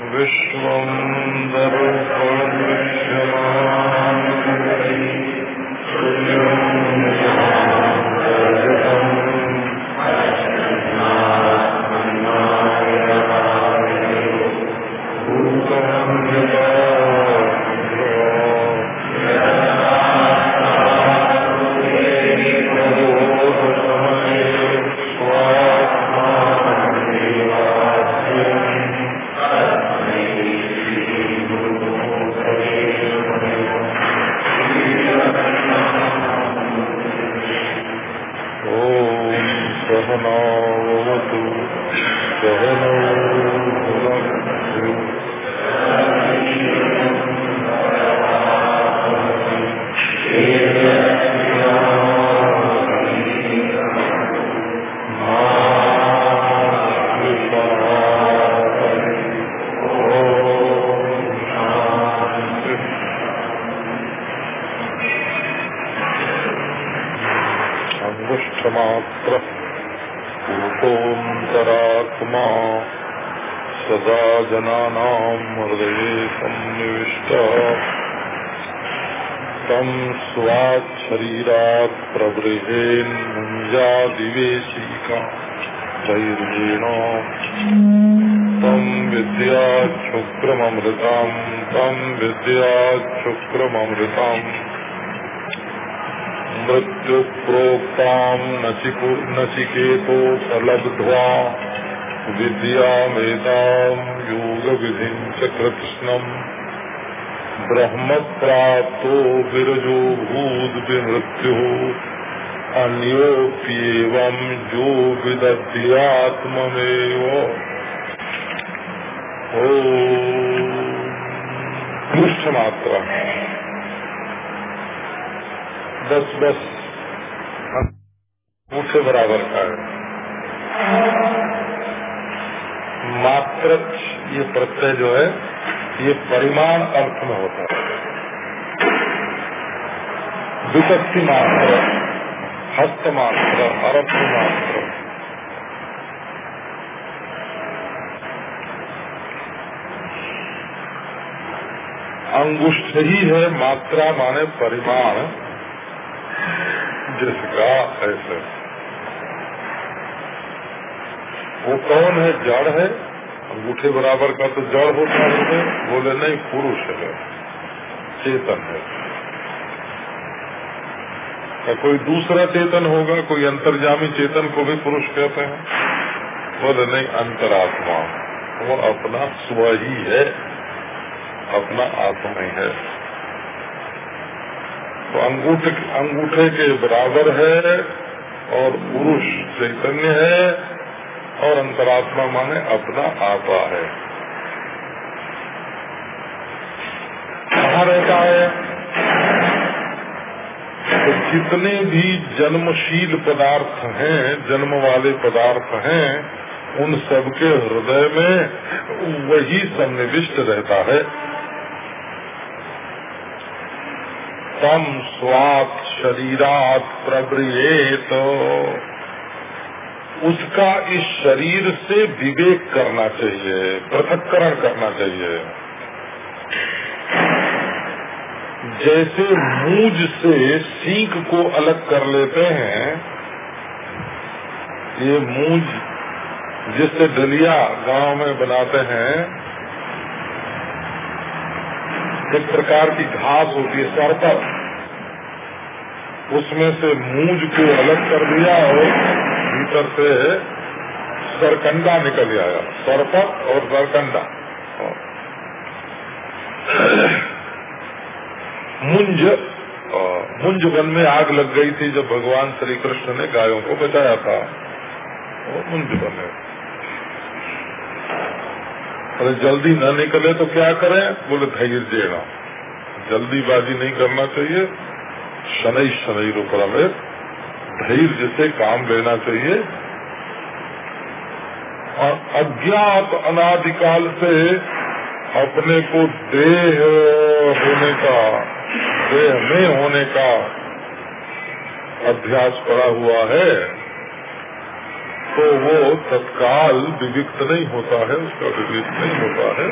नचिकेतो योगविधिम् ब्रह्म प्राप्तो विरजो भूद्विमृत्युः। अन्योप्येवम् जो विदध्यात्ममेव। ओ पृष्ठ मात्रा बस। मुझसे बराबर का है मात्र ये प्रत्यय जो है, ये परिमाण अर्थ में होता है। विपत्ति मात्र, हस्त मात्र अर्थ मात्र। अंगुष्ठ ही है मात्रा माने परिमाण। जिसका ऐसे वो कौन है? जड़ है। अंगूठे बराबर का तो जड़ होता है बोले, नहीं, पुरुष है। चेतन है। या कोई दूसरा चेतन होगा? कोई अंतर्जामी चेतन को भी पुरुष कहते हैं? बोले, नहीं, अंतरात्मा। वो अपना स्व ही है। अपना आत्मा ही है। तो अंगूठे अंगूठे के बराबर है और पुरुष चैतन्य है। और अंतरात्मा माने अपना आपा है। कहा रहता है तो जितने भी जन्मशील पदार्थ हैं, जन्म वाले पदार्थ हैं, उन सबके हृदय में वही सन्निविष्ट रहता है। तम स्वात शरीरात प्रब्रियेत। उसका इस शरीर से विवेक करना चाहिए, पृथककरण करना चाहिए। जैसे मूज से सीख को अलग कर लेते हैं, ये मूज जिससे डलिया गाँव में बनाते हैं, एक प्रकार की घास होती है सरपत उसमें से मूज को अलग कर दिया और भीतर से सरकंडा निकल आया सरपत और सरकंडा मुंज मुंज वन में आग लग गई थी जब भगवान श्री कृष्ण ने गायों को बचाया था मुंज वन है अरे जल्दी न निकले तो क्या करें? बोले, धैर्य देना। जल्दीबाजी नहीं करना चाहिए। शनि शनि रूप धैर्य से काम लेना चाहिए। और अज्ञात अनादिकाल से अपने को देह होने का, देह में होने का अभ्यास पड़ा हुआ है तो वो तत्काल विविक्त नहीं होता है, उसका विवेक नहीं होता है।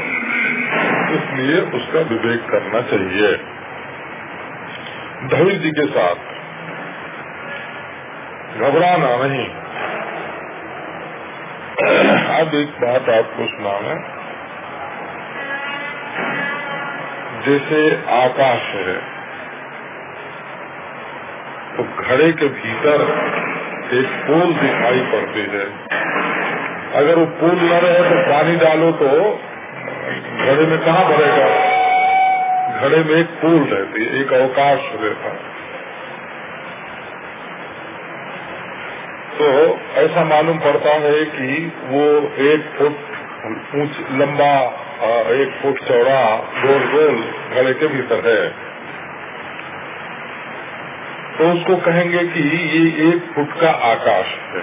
इसलिए उसका विवेक करना चाहिए। धैर्य के साथ घबराना नहीं। अब एक बात आपको सुनाना। जैसे आकाश है तो घड़े के भीतर एक पोल दिखाई पड़ती है। अगर वो पोल न रहे तो पानी डालो तो घड़े में कहा भरेगा? घड़े में एक पोल रहती है, एक अवकाश रहता है। तो ऐसा मालूम पड़ता है कि वो एक फुट ऊंच, लंबा एक फुट चौड़ा गोल गोल घड़े के भीतर है। तो उसको कहेंगे कि ये एक फुट का आकाश है।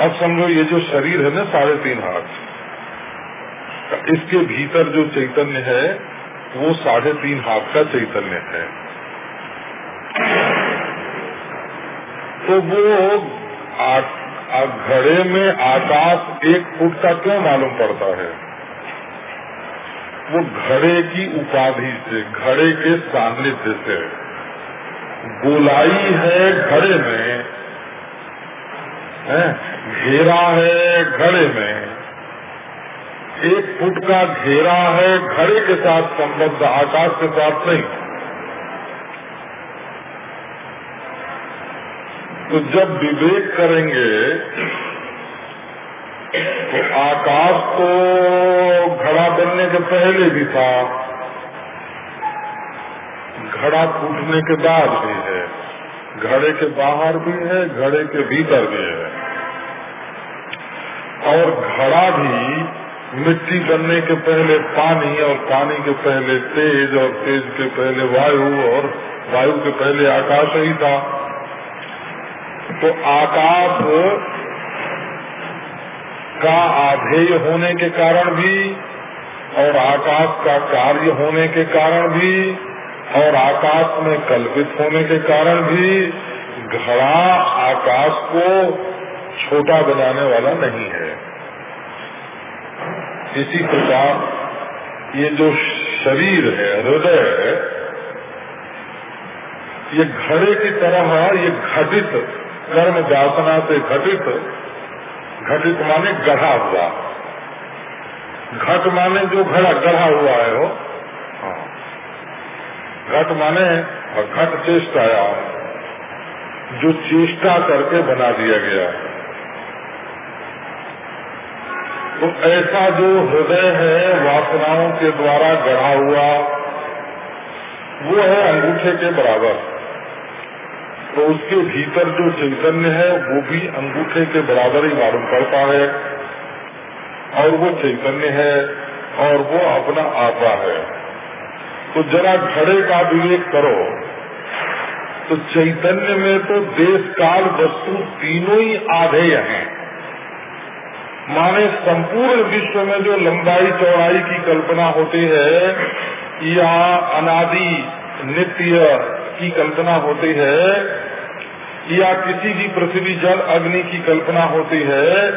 अब समझो, ये जो शरीर है ना, साढ़े तीन हाथ इसके भीतर जो चैतन्य है, वो साढ़े तीन हाथ का चैतन्य है। तो वो घड़े में आकाश एक फुट का क्यों मालूम पड़ता है? वो घड़े की उपाधि से, घड़े के सान्निध्य से। गोलाई है घड़े में घेरा है घड़े में। एक फुट का घेरा है घड़े के साथ संबद्ध, आकाश के साथ नहीं। तो जब विवेक करेंगे तो आकाश तो घड़ा बनने के पहले भी था। घड़ा टूटने के बाद भी है। घड़े के बाहर भी है, घड़े के भीतर भी है। और घड़ा भी मिट्टी बनने के पहले पानी और पानी के पहले तेज और तेज के पहले वायु और वायु के पहले आकाश ही था। तो आकाश का आधेय होने के कारण भी और आकाश का कार्य होने के कारण भी और आकाश में कल्पित होने के कारण भी घड़ा आकाश को छोटा बनाने वाला नहीं है। इसी प्रकार ये जो शरीर है, हृदय है, ये घड़े की तरह है ये घटित कर्म जातना से घटित घटित माने गढ़ा हुआ। घट माने जो घड़ा, गढ़ा हुआ है वो। घट माने, और घट चेष्टाया जो चेष्टा करके बना दिया गया। तो ऐसा जो हृदय है, वासनाओं के द्वारा गढ़ा हुआ, वो है अंगूठे के बराबर। तो उसके भीतर जो चैतन्य है, वो भी अंगूठे के बराबर ही मालूम पड़ता है। और वो चैतन्य है, और वो अपना आपा है। तो जरा घड़े का विवेक करो। तो चैतन्य में तो देश काल वस्तु तीनों ही आधेय हैं। माने संपूर्ण विश्व में जो लंबाई चौड़ाई की कल्पना होती है, या अनादि, नित्य की कल्पना होती है या किसी भी पृथ्वी जल अग्नि की कल्पना होती है,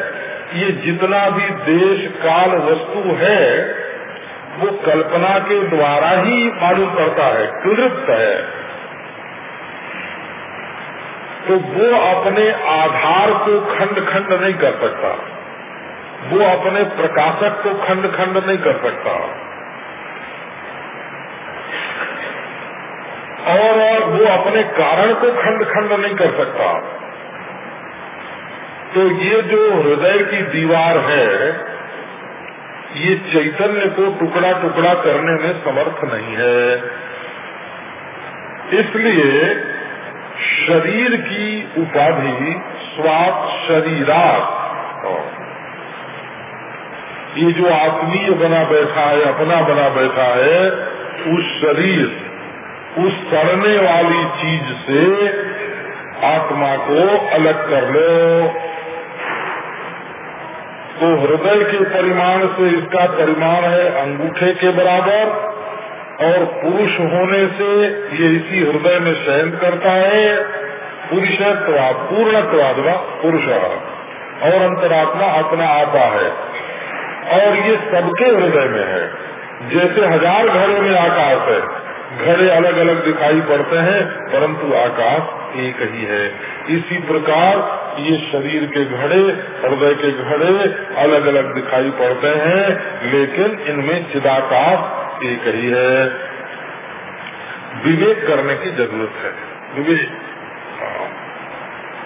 ये जितना भी देश काल वस्तु है, वो कल्पना के द्वारा ही मालूम पड़ता है कृत है। तो वो अपने आधार को खंड खंड नहीं कर सकता। वो अपने प्रकाशक को खंड खंड नहीं कर सकता। और वो अपने कारण को खंड खंड नहीं कर सकता। तो ये जो हृदय की दीवार है, ये चैतन्य को टुकड़ा टुकड़ा करने में समर्थ नहीं है। इसलिए शरीर की उपाधि स्वाप शरीरात। ये जो आत्मीय बना बैठा है, अपना बना बैठा है, उस शरीर उस सड़ने वाली चीज़ से आत्मा को अलग कर लो। तो हृदय के परिमाण से इसका परिमाण है अंगूठे के बराबर, और पुरुष होने से ये इसी हृदय में शयन करता है। पुरुषत्वा पूर्णत्वाद पुरुष और अंतरात्मा अपना आता है। और ये सबके हृदय में है। जैसे हज़ार घरों में आकाश है घड़े अलग अलग दिखाई पड़ते हैं, परंतु आकाश एक ही है। इसी प्रकार ये शरीर के घड़े, हृदय के घड़े अलग अलग दिखाई पड़ते हैं, लेकिन इनमें चिदाकाश एक ही है। विवेक करने की ज़रूरत है। विवेक।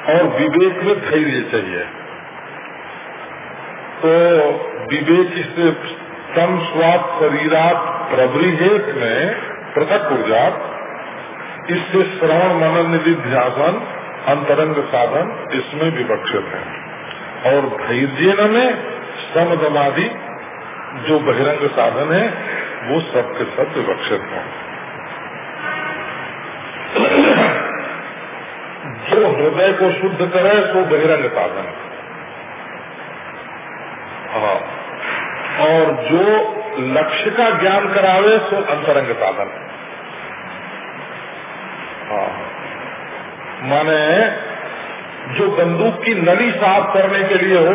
और विवेक में धैर्य चाहिए। तो विवेक से तम स्वाद शरीरात प्रबृहेत में पृथक ऊर्जा इससे श्रवण मनन निधि ध्यान, अंतरंग साधन इसमें विवक्षित है। और धैर्य में समदमादि जो बहिरंग साधन है, वो सबके सब विवक्षित है। जो हृदय को शुद्ध करे सो बहिरंग साधन। हाँ। और जो लक्ष्य का ज्ञान करावे, सो अंतरंग साधन। हाँ। माने, जो बंदूक की नली साफ़ करने के लिए हो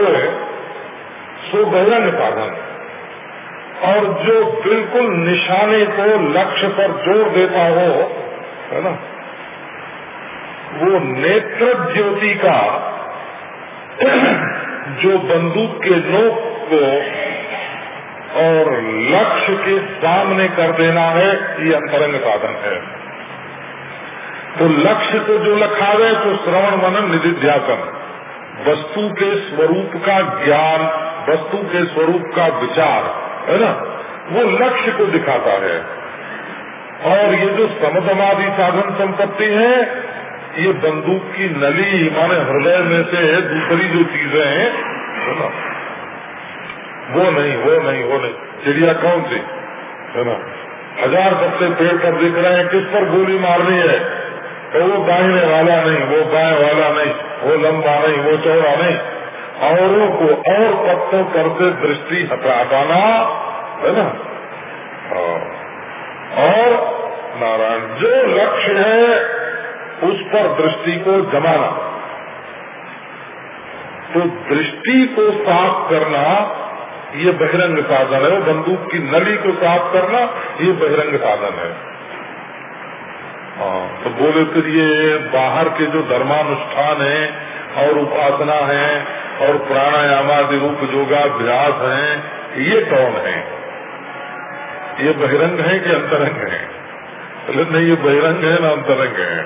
सो बहिरंग साधन। और जो बिल्कुल निशाने को लक्ष्य पर ज़ोर देता हो, है ना, वो नेत्र ज्योति का जो बंदूक के नोक को और लक्ष्य के सामने कर देना है, ये अंतरंग साधन है। तो लक्ष्य को जो लखा लखावे तो श्रवण मनन निधिध्यासन वस्तु के स्वरूप का ज्ञान, वस्तु के स्वरूप का विचार, है ना? वो लक्ष्य को दिखाता है। और ये जो समदमादि साधन संपत्ति है, ये बंदूक की नली, माने हृदय में से दूसरी जो चीज़ें हैं, है ना? वो नहीं वो नहीं वो नहीं। चिड़िया कौन सी? है ना? हज़ार पत्ते पेड़ पर दिख रहे हैं, किस पर गोली मारनी है? तो वो दाहिने वाला नहीं, वो बाएँ वाला नहीं, वो लंबा नहीं, वो चौड़ा नहीं। औरों को और पत्तों पर से दृष्टि हटा पाना है ना? हाँ। और नारायण, जो लक्ष्य है, उस पर दृष्टि को जमाना। तो दृष्टि को साफ़ करना ये बहिरंग साधन है। बंदूक की नली को साफ़ करना ये बहिरंग साधन है। हाँ तो बोले फिर ये बाहर के जो धर्मानुष्ठान है और उपासना है और प्राणायामादि रूप योगाभ्यास है, ये कौन है? ये बहिरंग है कि अंतरंग है? नहीं, ये बहिरंग है ना अंतरंग है।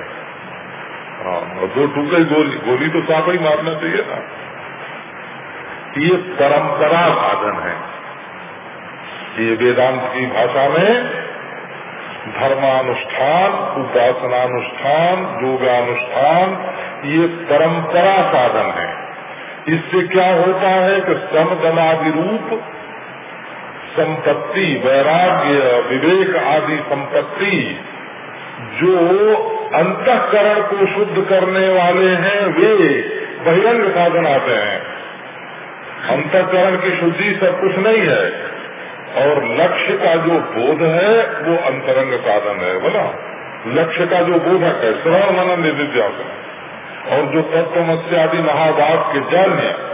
हाँ दो टूके गोली। गोली तो साफ़ ही मारना चाहिए ना ये परंपरा साधन है। ये वेदांत की भाषा में धर्मानुष्ठान, उपासनानुष्ठान, योगानुष्ठान, ये परंपरा साधन है। इससे क्या होता है कि समदमादि रूप संपत्ति, वैराग्य, विवेक आदि संपत्ति जो अंतकरण को शुद्ध करने वाले हैं, वे बहिरंग साधन आते हैं। अंतकरण की शुद्धि सब कुछ नहीं है। और लक्ष्य का जो बोध है, वो अंतरंग साधन है, बोला। लक्ष्य का जो बोधक है, श्रवण मनन निधिध्यासन। और जो तत्वमस्यादि महावाद के जन्य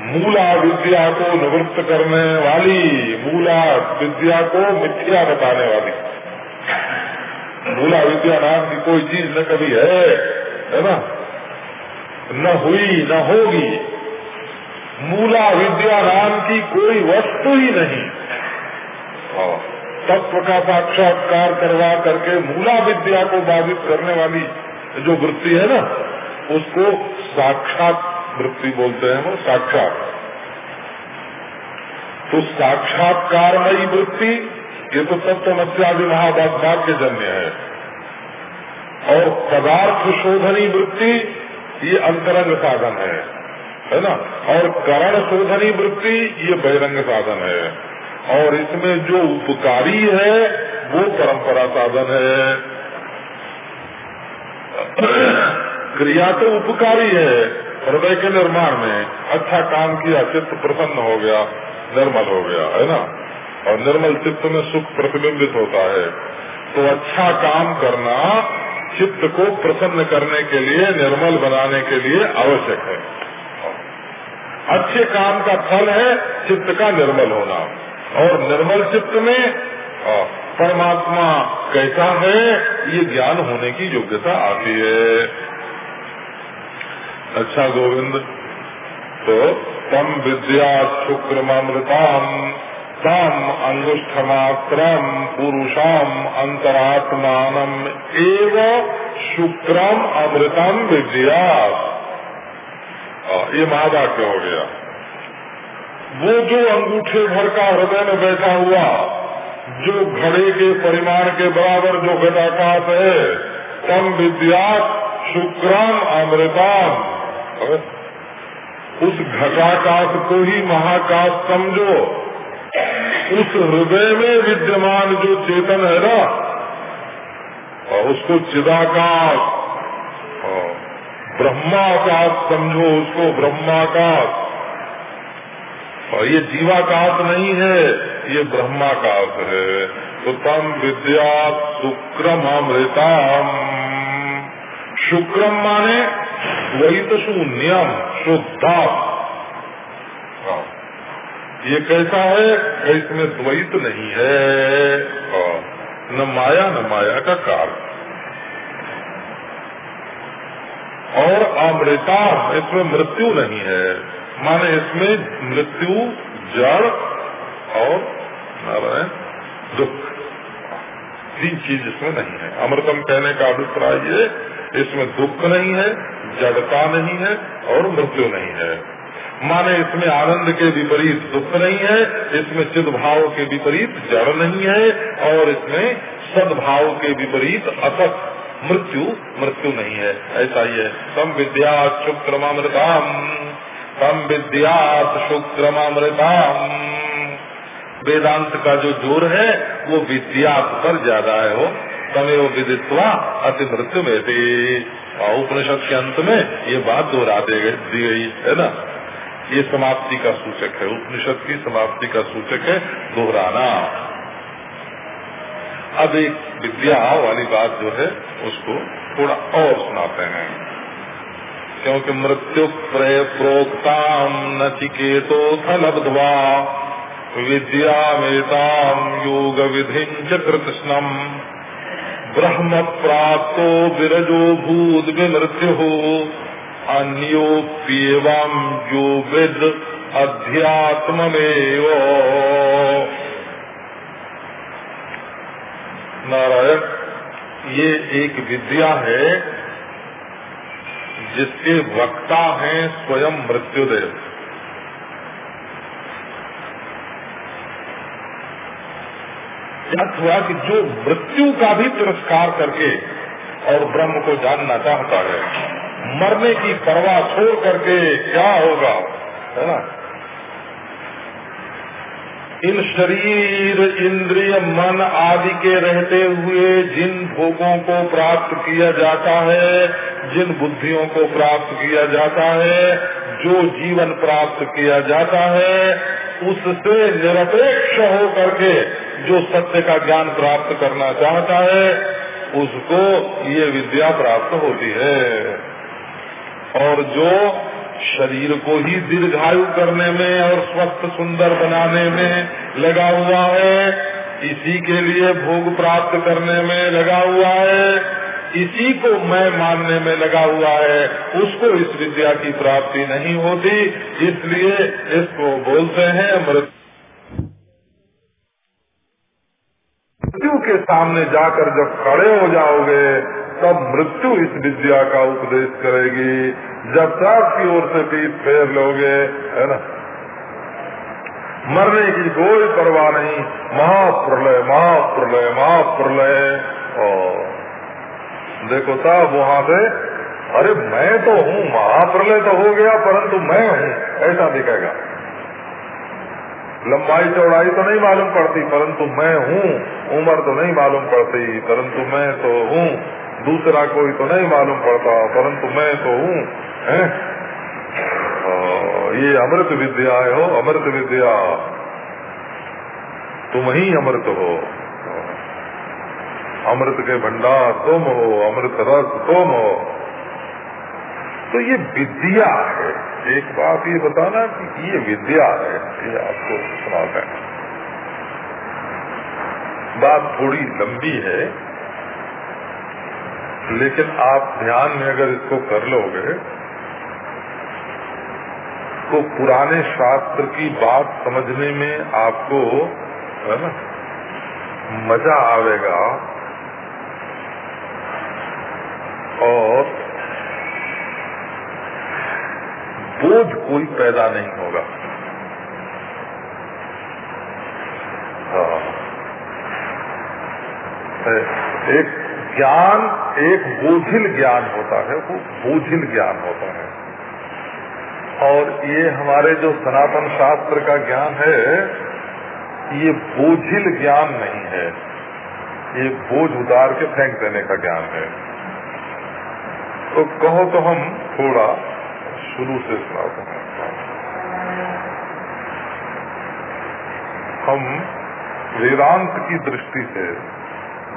मूला विद्या को निवृत्त करने वाली मूला विद्या को मिथ्या बताने वाली। मूला विद्या नाम की कोई चीज़ न कभी है है ना? न हुई, न होगी। मूला विद्या नाम की कोई वस्तु ही नहीं। तत्व का साक्षात्कार करवा करके मूला विद्या को बाधित करने वाली जो वृत्ति है ना, उसको साक्षात वृत्ति बोलते हैं वो साक्षात। तो साक्षात्कारमयी वृत्ति, ये तो तत्वमस्यादि महाभाग के जन्य है। और पदार्थ शोधनी वृत्ति, ये अंतरंग साधन है। है ना? और करण शोधनी वृत्ति ये बहिरंग साधन है। और इसमें जो उपकारी है, वो परंपरा साधन है। क्रिया तो उपकारी है, हृदय के निर्माण में। अच्छा काम किया, चित्त प्रसन्न हो गया, निर्मल हो गया, है ना? और निर्मल चित्त में सुख प्रतिबिंबित होता है। तो अच्छा काम करना चित्त को प्रसन्न करने के लिए, निर्मल बनाने के लिए आवश्यक है। अच्छे काम का फल है चित्त का निर्मल होना। और निर्मल चित्त में परमात्मा कैसा है, ये ज्ञान होने की योग्यता आती है। अच्छा गोविंद तो तम विद्या शुक्रमृताम तम अंगुष्ठ अंगुष्ठमात्रम पुरुषम अंतरात्मान एवं शुक्रम अमृतम विद्या। ये महावाक्य हो गया? वो जो अंगूठे भर का हृदय में बैठा हुआ, जो घड़े के परिमाण के बराबर जो घटाकाश है, तम विद्या शुक्रम अमृतम। उस घटाकाश को ही महाकाश समझो। उस हृदय में विद्यमान जो चेतन है ना, और उसको चिदाकाश। ब्रह्माकाश समझो उसको ब्रह्माकाश। और ये जीवाकाश नहीं है, ये ब्रह्माकाश है। तो तम विद्या शुक्रम अमृतम। शुक्रम माने वही तो शून्यम, शुद्धा। हाँ। ये कैसा है? इसमें द्वैत नहीं है। हाँ। न माया न माया का कार्य और अमृता, इसमें मृत्यु नहीं है। माने इसमें मृत्यु, जड़ और दुख। तीन चीज़ इसमें नहीं है। अमृतम कहने का अभिप्राय ये, इसमें दुख नहीं है, जड़ता नहीं है और मृत्यु नहीं है। माने इसमें आनंद के विपरीत दुख नहीं है, इसमें चिद भाव के विपरीत जड़ नहीं है और इसमें सद्भाव के विपरीत असत मृत्यु मृत्यु नहीं है। ऐसा ही है। तम विद्या शुक्रमामृताम। तम विद्यात शुक्रमामृताम। वेदांत का जो ज़ोर है, वो विद्या पर ज़्यादा है वो। तमेव विदित्वा अति मृत्यु में थे उपनिषद के अंत में ये बात दोहरा दी गई, है ना? ये समाप्ति का सूचक है। उपनिषद की समाप्ति का सूचक है दोहराना। अब एक विद्या वाली बात जो है, उसको थोड़ा और सुनाते हैं। क्योंकि मृत्यु प्रय प्रोक्ताम नचिकेतो लब्धवा विद्या मेताम योग विधि कृष्णम ब्रह्म प्राप्त विरजो भूत विमृत्यु, अन्योप्येवं जो विद अध्यात्म नारायण, ये एक विद्या है जिसके वक्ता हैं स्वयं मृत्युदेव। हुआ कि जो मृत्यु का भी तिरस्कार करके और ब्रह्म को जानना चाहता है, मरने की परवाह छोड़ करके क्या होगा, है ना? इन शरीर, इंद्रिय, मन आदि के रहते हुए जिन भोगों को प्राप्त किया जाता है, जिन बुद्धियों को प्राप्त किया जाता है, जो जीवन प्राप्त किया जाता है, उससे निरपेक्ष हो करके जो सत्य का ज्ञान प्राप्त करना चाहता है, उसको ये विद्या प्राप्त होती है। और जो शरीर को ही दीर्घायु करने में और स्वस्थ सुंदर बनाने में लगा हुआ है। इसी के लिए भोग प्राप्त करने में लगा हुआ है। इसी को मैं मानने में लगा हुआ है। उसको इस विद्या की प्राप्ति नहीं होती, इसलिए इसको बोलते हैं मृत्यु के सामने जाकर जब खड़े हो जाओगे, तब मृत्यु इस विद्या का उपदेश करेगी। जब तक की ओर से पीठ फेर लोगे, है ना? मरने की कोई परवाह नहीं। महाप्रलय महाप्रलय महाप्रलय। और देखो साहब, वहाँ से, अरे मैं तो हूँ, महाप्रलय तो हो गया, परंतु मैं हूँ, ऐसा दिखेगा। लंबाई चौड़ाई तो नहीं मालूम पड़ती, परंतु मैं हूँ, उम्र तो नहीं मालूम पड़ती, परंतु मैं तो हूँ। दूसरा कोई तो नहीं मालूम पड़ता, परंतु मैं तो हूँ। ये अमृत विद्या है, हो, अमृत विद्या। तुम ही अमृत हो। अमृत के भंडार तुम हो, अमृत रस तुम हो। तो ये विद्या है। एक बात ये बताना कि ये विद्या है, ये आपको सुनाते हैं। बात थोड़ी लंबी है, लेकिन आप ध्यान में अगर इसको कर लोगे तो पुराने शास्त्र की बात समझने में आपको, है ना, मज़ा आवेगा। और बोझ कोई पैदा नहीं होगा। हाँ। एक ज्ञान, एक बोझिल ज्ञान होता है, वो बोझिल ज्ञान होता है। और ये हमारे जो सनातन शास्त्र का ज्ञान है, ये बोझिल ज्ञान नहीं है। ये बोझ उतार के फेंक देने का ज्ञान है। तो कहो तो हम थोड़ा शुरू से सुनाते हैं। हम वेदांत की दृष्टि से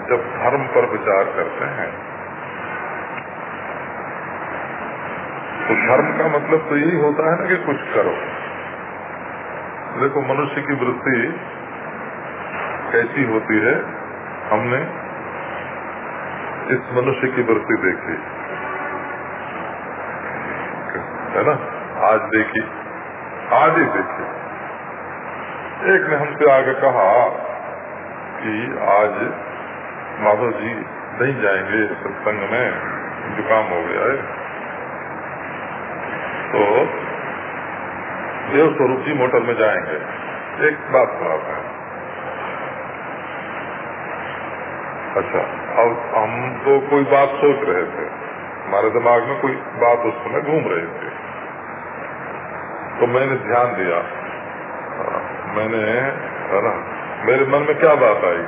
जब धर्म पर विचार करते हैं तो धर्म का मतलब तो यही होता है ना कि कुछ करो। देखो, मनुष्य की वृत्ति कैसी होती है, हमने इस मनुष्य की वृत्ति देखी। है ना? आज देखी। आज ही देखी। एक ने हमसे आगे कहा कि आज माधव जी नहीं जाएँगे सत्संग में, जुकाम हो गया है। तो देव स्वरूप जी मोटर में जाएँगे। एक बात खराब है। अच्छा अब हम तो कोई बात सोच रहे थे। हमारे दिमाग में कोई बात उस समय घूम रही थी। तो मैंने ध्यान दिया। मैंने, है ना, मेरे मन में क्या बात आई?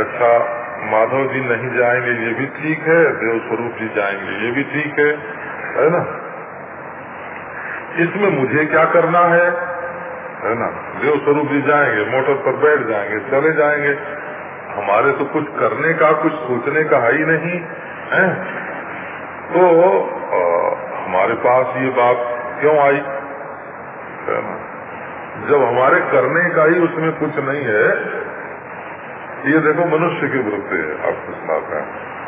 अच्छा माधव जी नहीं जाएँगे, ये भी ठीक है, देव स्वरूप जी जाएँगे, ये भी ठीक है है ना? इसमें मुझे क्या करना है? है ना? देव स्वरूप जी जाएँगे मोटर पर बैठ जाएँगे चले जाएँगे। हमारे तो कुछ करने का कुछ सोचने का है ही नहीं है? तो आ, हमारे पास ये बात क्यों आई? है ना? जब हमारे करने का ही उसमें कुछ नहीं है ये देखो मनुष्य की वृत्ति है आपको सुनाते हैं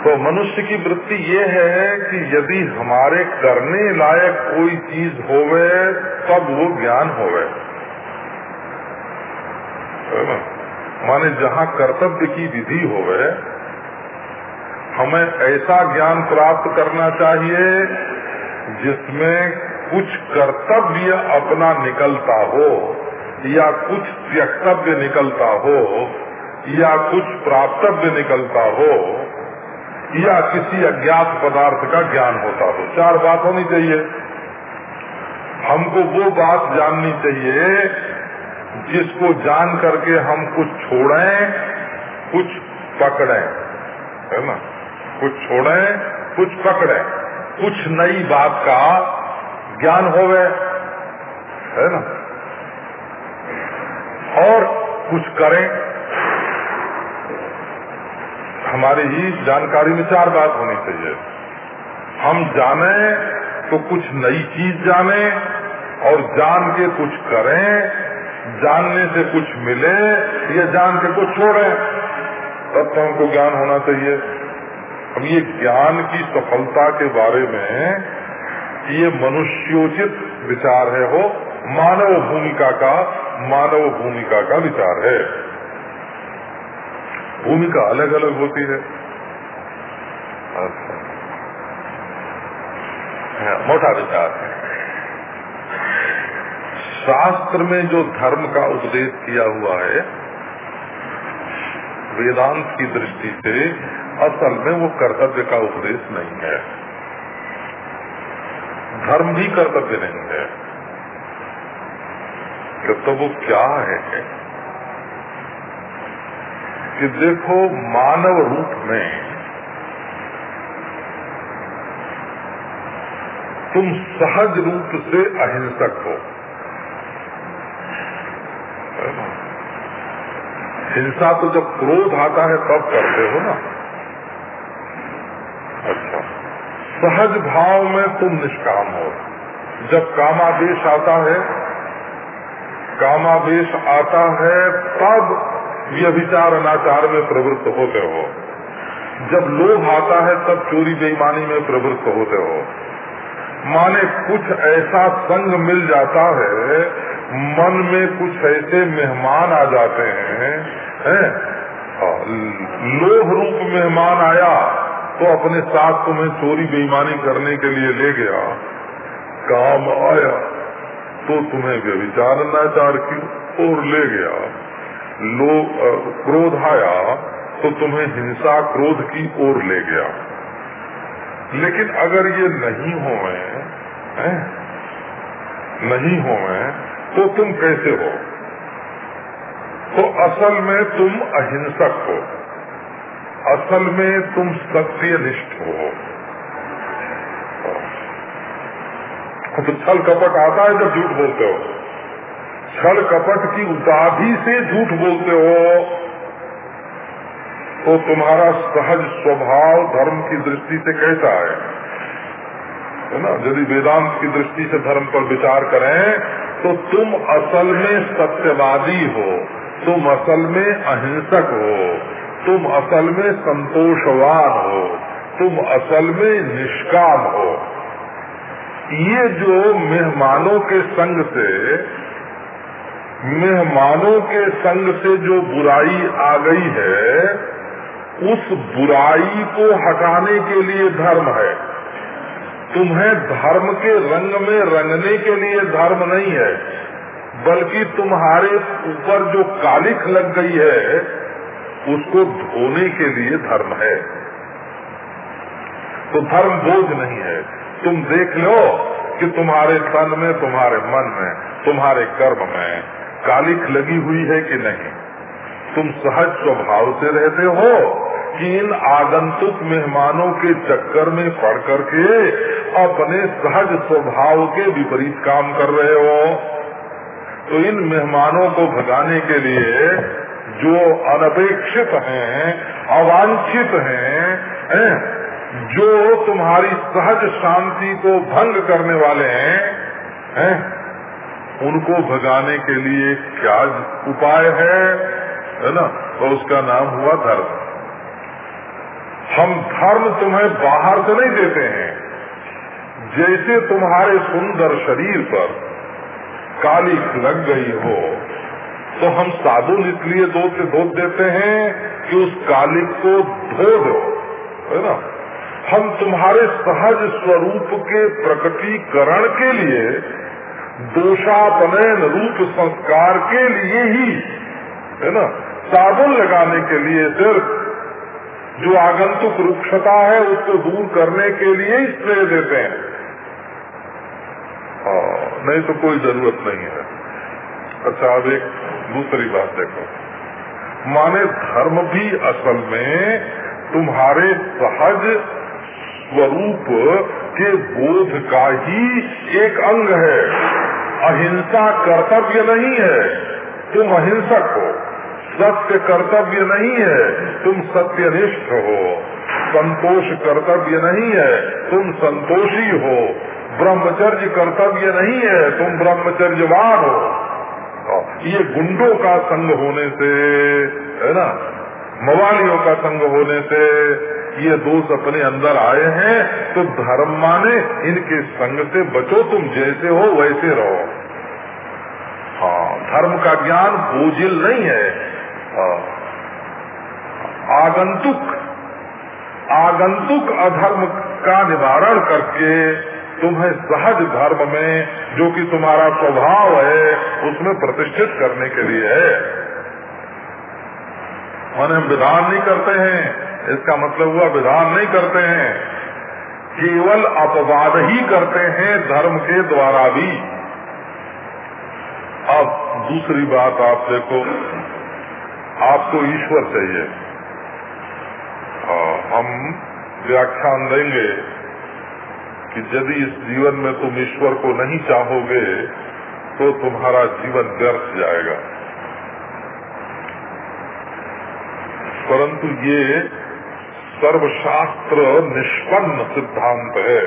तो मनुष्य की वृत्ति ये है कि यदि हमारे करने लायक कोई चीज़ होवे, तब वो ज्ञान होवे। माने जहाँ कर्तव्य की विधि होवे, हमें ऐसा ज्ञान प्राप्त करना चाहिए जिसमें कुछ कर्तव्य अपना निकलता हो, या कुछ त्यक्तव्य निकलता हो, या कुछ प्राप्तव्य निकलता हो। या किसी अज्ञात पदार्थ का ज्ञान होता हो। चार बात होनी चाहिए। हमको वो बात जाननी चाहिए जिसको जान करके हम कुछ छोड़ें, कुछ पकड़ें। है ना? कुछ छोड़े, कुछ पकड़े। कुछ नई बात का ज्ञान होवे। है ना? और कुछ करें। हमारी ही जानकारी में चार बात होनी चाहिए। हम जाने तो कुछ नई चीज़ जाने और जान के कुछ करें, जानने से कुछ मिले या जान के कुछ छोड़े। तब तो हमको ज्ञान होना चाहिए। अब ये ज्ञान की सफलता के बारे में ये मनुष्योचित विचार है हो मानव भूमिका का, मानव भूमिका का विचार है। भूमिका अलग अलग होती है। अच्छा। हाँ, मोटा विचार। है शास्त्र में जो धर्म का उपदेश किया हुआ है वेदांत की दृष्टि से असल में वो कर्तव्य का उपदेश नहीं है। धर्म भी कर्तव्य नहीं है। तो वो क्या है? कि देखो मानव रूप में तुम सहज रूप से अहिंसक हो। हिंसा तो जब क्रोध आता है, तब करते हो ना। अच्छा। सहज भाव में तुम निष्काम हो। जब कामादेश आता है, कामादेश आता है, तब व्यभिचार अनाचार में प्रवृत्त होते हो। जब लोभ आता है, तब चोरी बेईमानी में प्रवृत्त होते हो। माने कुछ ऐसा संग मिल जाता है, मन में कुछ ऐसे मेहमान आ जाते हैं हैं? लोभ रूप मेहमान आया तो अपने साथ तुम्हें चोरी बेईमानी करने के लिए ले गया। काम आया तो तुम्हें व्यविचार नाचार की ओर ले गया। क्रोध आया तो तुम्हें हिंसा, क्रोध की ओर ले गया। लेकिन अगर ये नहीं हो? नहीं हो तो तुम कैसे हो? तो असल में तुम अहिंसक हो। असल में तुम सत्यनिष्ठ हो। तो छल कपट आता है जब झूठ बोलते हो। छल कपट की उपाधि से झूठ बोलते हो तो तुम्हारा सहज स्वभाव धर्म की दृष्टि से कैसा है? है ना? यदि वेदांत की दृष्टि से धर्म पर विचार करें तो तुम असल में सत्यवादी हो, तुम असल में अहिंसक हो, तुम असल में संतोषवान हो, तुम असल में निष्काम हो। ये जो मेहमानों के संग से मेहमानों के संग से जो बुराई आ गई है, उस बुराई को हटाने के लिए धर्म है। तुम्हें धर्म के रंग में रंगने के लिए धर्म नहीं है, बल्कि तुम्हारे ऊपर जो कालिख लग गई है, उसको धोने के लिए धर्म है। तो धर्म बोझ नहीं है। तुम देख लो कि तुम्हारे तन में, तुम्हारे मन में, तुम्हारे कर्म में कालिख लगी हुई है कि नहीं? तुम सहज स्वभाव से रहते हो कि इन आगंतुक मेहमानों के चक्कर में पड़ करके अपने सहज स्वभाव के विपरीत काम कर रहे हो। तो इन मेहमानों को भगाने के लिए जो अनपेक्षित हैं अवांछित हैं, हैं जो तुम्हारी सहज शांति को भंग करने वाले हैं, हैं उनको भगाने के लिए क्या उपाय है? है ना? तो उसका नाम हुआ धर्म। हम धर्म तुम्हें बाहर से नहीं देते हैं। जैसे तुम्हारे सुंदर शरीर पर काली लग गई हो तो हम साबुन इसलिए दो से धो देते हैं कि उस कालिक को धो दो। है ना? हम तुम्हारे सहज स्वरूप के प्रकटीकरण के लिए दोषापनयन रूप संस्कार के लिए ही, है ना? साबुन लगाने के लिए सिर्फ़, जो आगंतुक रुक्षता है उसको दूर करने के लिए स्प्रे देते हैं। हाँ नहीं तो कोई ज़रूरत नहीं है। अच्छा अब एक दूसरी बात देखो। माने धर्म भी असल में तुम्हारे सहज स्वरूप के बोध का ही एक अंग है। अहिंसा कर्तव्य नहीं है। तुम अहिंसक हो। सत्य कर्तव्य नहीं है। तुम सत्यनिष्ठ हो। संतोष कर्तव्य नहीं है। तुम संतोषी हो। ब्रह्मचर्य कर्तव्य नहीं है। तुम ब्रह्मचर्यवान हो। ये गुंडों का संग होने से, है ना? मवालियों का संग होने से ये दोष अपने अंदर आए हैं तो धर्म माने इनके संग से बचो, तुम जैसे हो वैसे रहो। हाँ धर्म का ज्ञान बोझिल नहीं है। हाँ। आगंतुक आगंतुक अधर्म का निवारण करके तुम्हें सहज धर्म में, जो कि तुम्हारा स्वभाव है, उसमें प्रतिष्ठित करने के लिए है। मैंने विधान नहीं करते हैं। इसका मतलब हुआ, विधान नहीं करते हैं। केवल अपवाद ही करते हैं धर्म के द्वारा भी। अब दूसरी बात आप देखो, आपको ईश्वर चाहिए। हम व्याख्यान देंगे कि यदि इस जीवन में तुम ईश्वर को नहीं चाहोगे तो तुम्हारा जीवन व्यर्थ जाएगा। परंतु ये सर्वशास्त्र निष्पन्न सिद्धांत है।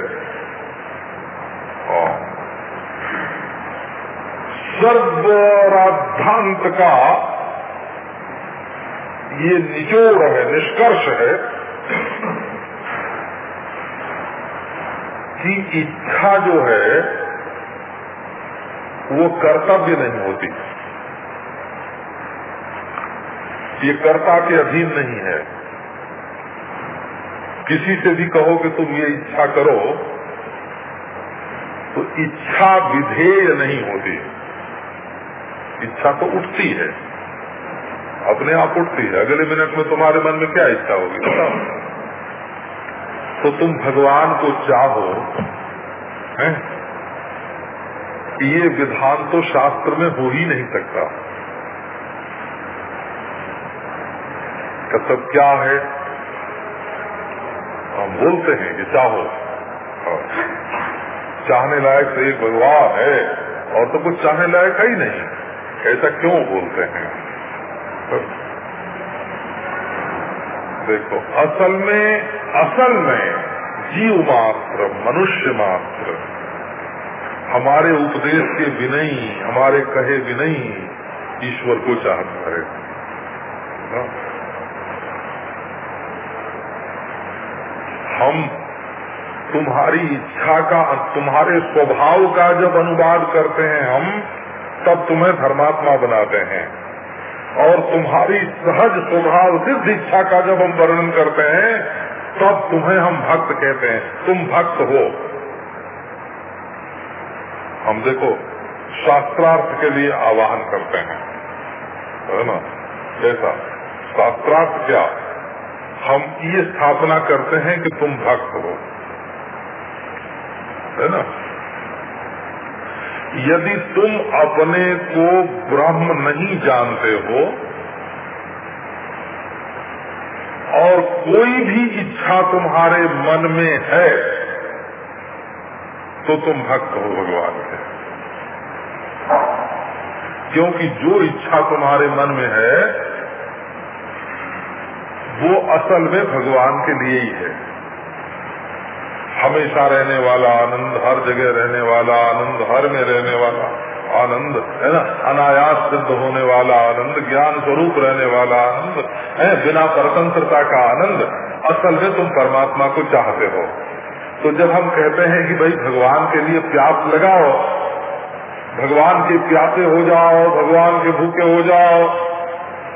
हाँ। सर्वराधांत का ये निचोड़ है, निष्कर्ष है कि इच्छा जो है, वो कर्तव्य नहीं होती। ये कर्ता के अधीन नहीं है। किसी से भी कहो कि तुम ये इच्छा करो तो इच्छा विधेय नहीं होती। इच्छा तो उठती है। अपने आप उठती है। अगले मिनट में तुम्हारे मन में क्या इच्छा होगी? तो तुम भगवान को चाहो, हैं? ये विधान तो शास्त्र में हो ही नहीं सकता। सब क्या है? हम बोलते हैं कि चाहो। हाँ। चाहने लायक तो एक भगवान है, और तो कुछ चाहने लायक है ही नहीं। ऐसा क्यों बोलते हैं? देखो, असल में असल में जीव मात्र, मनुष्य मात्र, हमारे उपदेश के विनयी हमारे कहे विनयी ईश्वर को चाहता है हाँ। हम तुम्हारी इच्छा का, तुम्हारे स्वभाव का जब अनुवाद करते हैं हम, तब तुम्हें धर्मात्मा बनाते हैं। और तुम्हारी सहज स्वभाव, सिद्ध इच्छा का जब हम वर्णन करते हैं, तब तुम्हें हम भक्त कहते हैं। तुम भक्त हो। हम देखो, शास्त्रार्थ के लिए आवाहन करते हैं। है ना? कैसा शास्त्रार्थ क्या? हम ये स्थापना करते हैं कि तुम भक्त हो। है ना? यदि तुम अपने को ब्रह्म नहीं जानते हो और कोई भी इच्छा तुम्हारे मन में है तो तुम भक्त हो भगवान के। क्योंकि जो इच्छा तुम्हारे मन में है वो असल में भगवान के लिए ही है। हमेशा रहने वाला आनंद, हर जगह रहने वाला आनंद, हर में रहने वाला आनंद, है ना? अनायास सिद्ध होने वाला आनंद, ज्ञान स्वरूप रहने वाला आनंद, है? बिना स्वतंत्रता का आनंद, असल में तुम परमात्मा को चाहते हो। तो जब हम कहते हैं कि भाई भगवान के लिए प्यास लगाओ, भगवान के प्यासे हो जाओ, भगवान के भूखे हो जाओ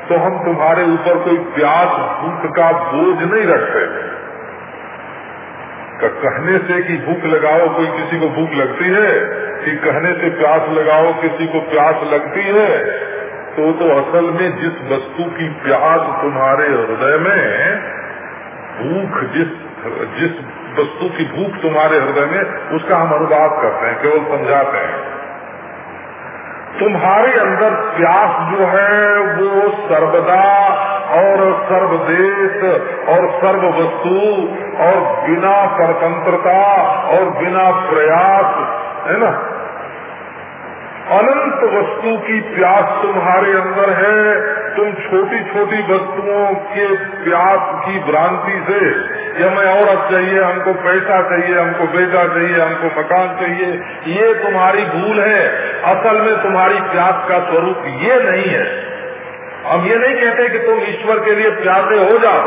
तो हम तुम्हारे ऊपर कोई प्यास, भूख का बोझ नहीं रखते। कहने से कि भूख लगाओ, कोई किसी को भूख लगती है? कि कहने से प्यास लगाओ, किसी को प्यास लगती है? तो तो असल में जिस वस्तु की प्यास तुम्हारे हृदय में, भूख, जिस जिस वस्तु की भूख तुम्हारे हृदय में, उसका हम अनुवाद करते हैं, केवल समझाते हैं। तुम्हारे अंदर प्यास जो है, वो सर्वदा और सर्वदेश और सर्व वस्तु और बिना स्वतंत्रता और बिना प्रयास, है ना? अनंत वस्तु की प्यास तुम्हारे अंदर है तुम छोटी छोटी वस्तुओं के प्यास की भ्रांति से या हमें औरत चाहिए हमको पैसा चाहिए हमको बेटा चाहिए हमको मकान चाहिए ये तुम्हारी भूल है। असल में तुम्हारी प्यास का स्वरूप ये नहीं है। हम ये नहीं कहते कि तुम ईश्वर के लिए प्यासे हो जाओ।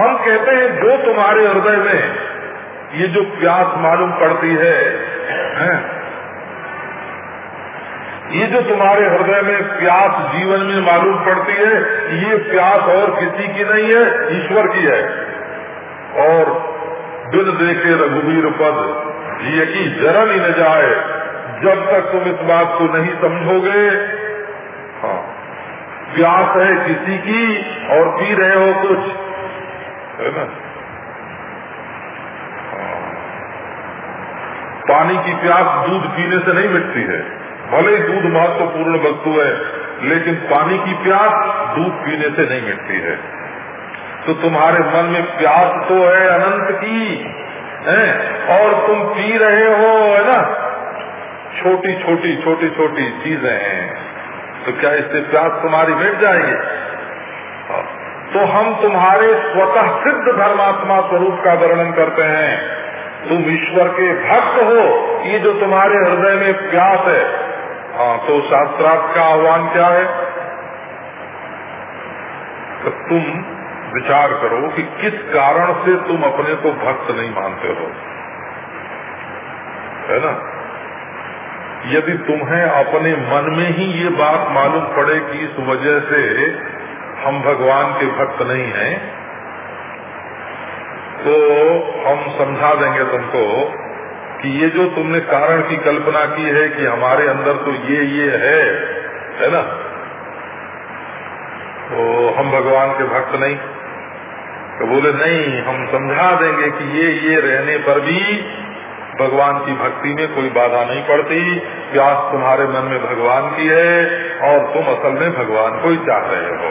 हम कहते हैं जो तुम्हारे हृदय में ये जो प्यास मालूम पड़ती है, है ये जो तुम्हारे हृदय में प्यास जीवन में मालूम पड़ती है, ये प्यास और किसी की नहीं है, ईश्वर की है। और बिन देखे रघुवीर पद ये की जरन ही न जाए, जब तक तुम इस बात को नहीं समझोगे। हाँ प्यास है किसी की और पी रहे हो कुछ, है ना? हाँ। पानी की प्यास दूध पीने से नहीं मिटती है। भले ही दूध महत्वपूर्ण वस्तु है, लेकिन पानी की प्यास दूध पीने से नहीं मिटती है। तो तुम्हारे मन में प्यास तो है अनंत की, है? और तुम पी रहे हो, है ना? छोटी छोटी छोटी छोटी चीज़ें हैं। तो क्या इससे प्यास तुम्हारी मिट जाएगी? हाँ। तो हम तुम्हारे स्वतः सिद्ध धर्मात्मा स्वरूप का वर्णन करते हैं। तुम ईश्वर के भक्त हो, ये जो तुम्हारे हृदय में प्यास है हाँ तो शास्त्रार्थ का आह्वान क्या है? तो तुम विचार करो कि किस कारण से तुम अपने को भक्त नहीं मानते हो। है ना? यदि तुम्हें अपने मन में ही ये बात मालूम पड़े कि इस वजह से हम भगवान के भक्त नहीं हैं तो हम समझा देंगे तुमको कि ये जो तुमने कारण की कल्पना की है कि हमारे अंदर तो ये ये है है ना? तो हम भगवान के भक्त नहीं। तो बोले नहीं हम समझा देंगे कि ये ये रहने पर भी भगवान की भक्ति में कोई बाधा नहीं पड़ती। प्यास तुम्हारे मन में भगवान की है और तुम असल में भगवान को ही चाह रहे हो।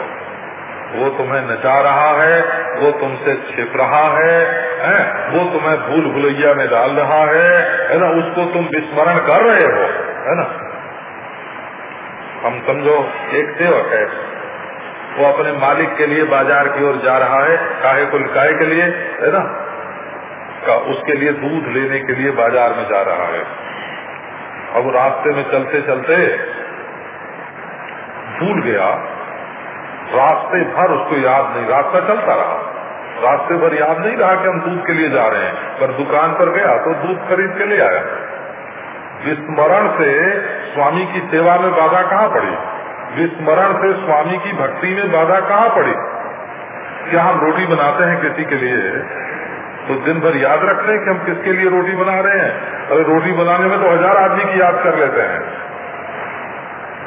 वो तुम्हें नचा रहा है वो तुमसे छिप रहा है, है? वो तुम्हें भूल भुलैया में डाल रहा है है ना? उसको तुम विस्मरण कर रहे हो, है ना? हम समझो, एक सेवक है, वो अपने मालिक के लिए बाज़ार की ओर जा रहा है, काहे को काय के लिए, है ना? का उसके लिए दूध लेने के लिए बाज़ार में जा रहा है। अब रास्ते में चलते चलते भूल गया, रास्ते भर उसको याद नहीं, रास्ता चलता रहा। रास्ते भर याद नहीं रहा कि हम दूध के लिए जा रहे हैं, पर दुकान पर गया तो दूध खरीद के ले आया। विस्मरण से स्वामी की सेवा में बाधा कहाँ पड़ी? विस्मरण से स्वामी की भक्ति में बाधा कहाँ पड़ी? क्या हम रोटी बनाते हैं किसी के लिए? तो दिन भर याद रखते हैं कि हम किसके लिए रोटी बना रहे हैं। अरे रोटी बनाने में तो हज़ार आदमी की याद कर लेते हैं।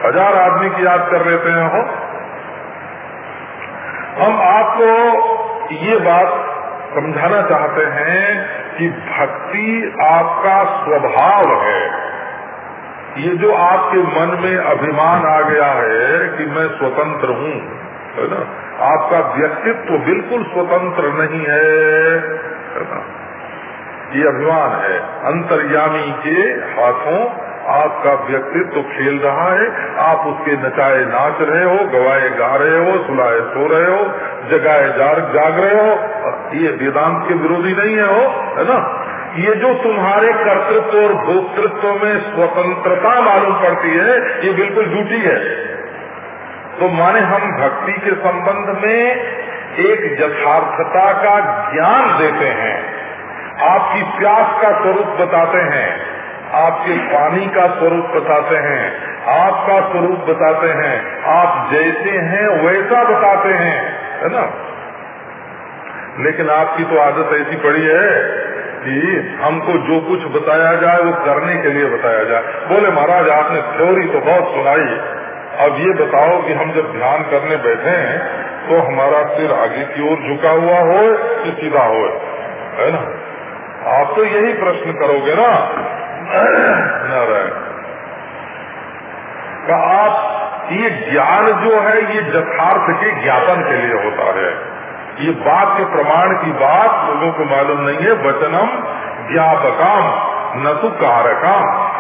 हज़ार आदमी की याद कर लेते हो। हम आपको ये बात समझाना चाहते हैं कि भक्ति आपका स्वभाव है। ये जो आपके मन में अभिमान आ गया है कि मैं स्वतंत्र हूँ, है ना? आपका व्यक्तित्व बिल्कुल स्वतंत्र नहीं है है ना? ये अभिमान है, अंतर्यामी के हाथों आपका व्यक्तित्व खेल रहा है, आप उसके नचाए नाच रहे हो, गवाए गा रहे हो, सुलाए सो रहे हो, जगाए जाग रहे हो ये वेदांत के विरोधी नहीं है हो है ना? ये जो तुम्हारे कर्तृत्व और भोक्तृत्व में स्वतंत्रता मालूम पड़ती है, ये बिल्कुल झूठी है। तो माने हम भक्ति के संबंध में एक यथार्थता का ज्ञान देते हैं, आपकी प्यास का स्वरूप बताते हैं आपके पानी का स्वरूप बताते हैं, आपका स्वरूप बताते हैं, आप जैसे हैं, वैसा बताते हैं, है ना? लेकिन आपकी तो आदत ऐसी पड़ी है कि हमको जो कुछ बताया जाए, वो करने के लिए बताया जाए। बोले, महाराज, आपने थ्योरी तो बहुत सुनाई। अब ये बताओ कि हम जब ध्यान करने बैठे हैं तो हमारा सिर आगे की ओर झुका हुआ हो कि सीधा हो? है ना? आप तो यही प्रश्न करोगे ना? नारायण। का आप, ये ज्ञान जो है, ये यथार्थ के ज्ञापन के लिए होता है। ये बात के प्रमाण की बात लोगों को मालूम नहीं है। वचनम ज्ञापकम न तो कारकम।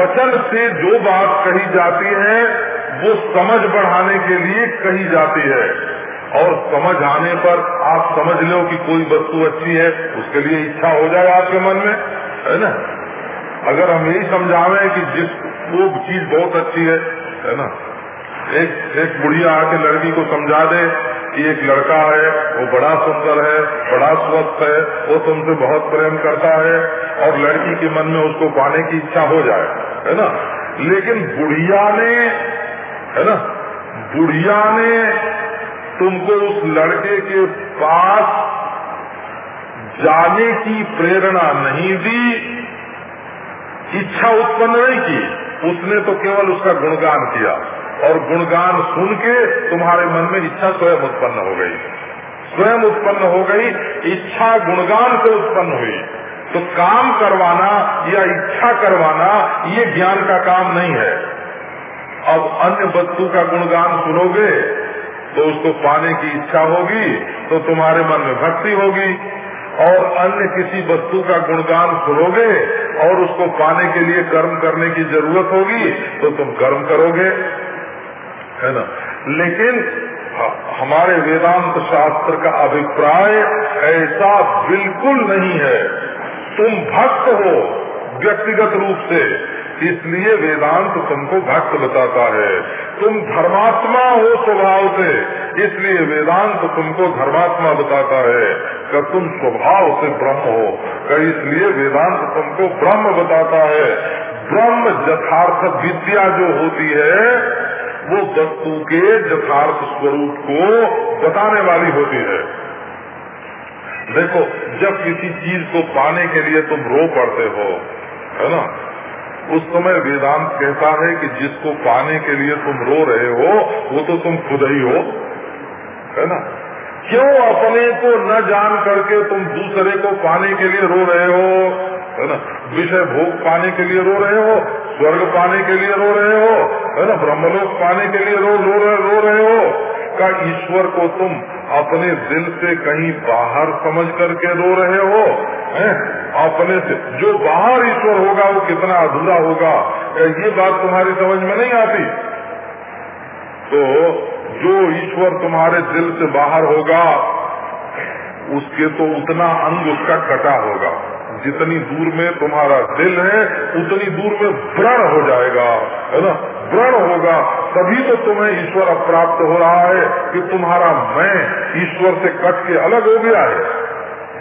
वचन से जो बात कही जाती है, वो समझ बढ़ाने के लिए कही जाती है। और समझ आने पर आप समझ लो कि कोई वस्तु अच्छी है, उसके लिए इच्छा हो जाए आपके मन में, है ना? अगर हम यही समझावे कि जिस वो चीज़ बहुत अच्छी है है ना? एक एक बुढ़िया आके लड़की को समझा दे कि एक लड़का है, वो बड़ा सुंदर है, बड़ा स्वस्थ है, वो तुमसे बहुत प्रेम करता है और लड़की के मन में उसको पाने की इच्छा हो जाए, है ना? लेकिन बुढ़िया ने, है ना? बुढ़िया ने तुमको उस लड़के के पास जाने की प्रेरणा नहीं दी इच्छा उत्पन्न नहीं की। उसने तो केवल उसका गुणगान किया। और गुणगान सुन के तुम्हारे मन में इच्छा स्वयं उत्पन्न हो गई। स्वयं उत्पन्न हो गई, इच्छा गुणगान से उत्पन्न हुई। तो काम करवाना या इच्छा करवाना, ये ज्ञान का काम नहीं है। अब अन्य वस्तु का गुणगान सुनोगे तो उसको पाने की इच्छा होगी तो तुम्हारे मन में भक्ति होगी। और अन्य किसी वस्तु का गुणगान सुनोगे और उसको पाने के लिए कर्म करने की ज़रूरत होगी तो तुम कर्म करोगे। है ना? लेकिन हमारे वेदांत शास्त्र का अभिप्राय ऐसा बिल्कुल नहीं है। तुम भक्त हो, व्यक्तिगत रूप से। इसलिए वेदांत तुमको भक्त बताता है। तुम धर्मात्मा हो स्वभाव से, इसलिए वेदांत तुमको धर्मात्मा बताता है कि तुम स्वभाव से ब्रह्म हो। कि इसलिए वेदांत तुमको ब्रह्म बताता है। ब्रह्म यथार्थ विद्या जो होती है, वो वस्तु के यथार्थ स्वरूप को बताने वाली होती है। देखो, जब किसी चीज़ को पाने के लिए तुम रो पड़ते हो, है ना? उस समय वेदांत कहता है कि जिसको पाने के लिए तुम रो रहे हो, वो तो तुम खुद ही हो। है ना? क्यों अपने को न जान करके तुम दूसरे को पाने के लिए रो रहे हो? है ना? विषय भोग पाने के लिए रो रहे हो, स्वर्ग पाने के लिए रो रहे हो, है ना? ब्रह्मलोक पाने के लिए रो रो रहे रो रहे हो। का ईश्वर को तुम अपने दिल से कहीं बाहर समझ करके रो रहे हो, है? अपने से जो बाहर ईश्वर होगा वो कितना अधूरा होगा? ये बात तुम्हारी समझ में नहीं आती। तो जो ईश्वर तुम्हारे दिल से बाहर होगा, उसके तो उतना अंग उसका कटा होगा। जितनी दूर में तुम्हारा दिल है, उतनी दूर में व्रण हो जाएगा, है ना? व्रण होगा, तभी तो तुम्हें ईश्वर प्राप्त हो रहा है कि तुम्हारा मैं ईश्वर से कट के अलग हो गया है।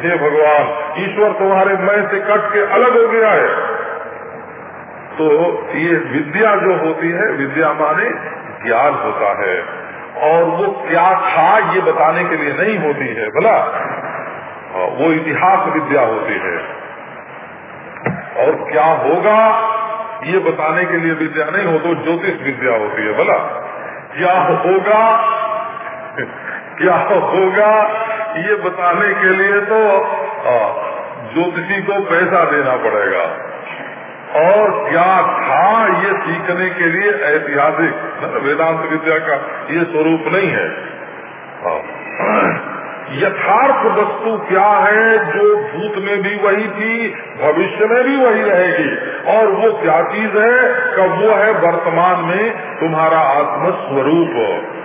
हे भगवान, ईश्वर तुम्हारे मैं से कट के अलग हो गया है। तो ये विद्या जो होती है, विद्या माने ज्ञान होता है। और वो क्या था, ये बताने के लिए नहीं होती है बोला वो इतिहास विद्या होती है। और क्या होगा, ये बताने के लिए विद्या नहीं हो तो ज्योतिष विद्या होती है, बोला। क्या होगा क्या होगा, ये बताने के लिए तो ज्योतिषी को पैसा देना पड़ेगा। और क्या था ये सीखने के लिए ऐतिहासिक वेदांत विद्या का ये स्वरूप नहीं है। यथार्थ वस्तु क्या है जो भूत में भी वही थी, भविष्य में भी वही रहेगी? और वो क्या चीज़ है? का वो है? वर्तमान में तुम्हारा आत्म स्वरूप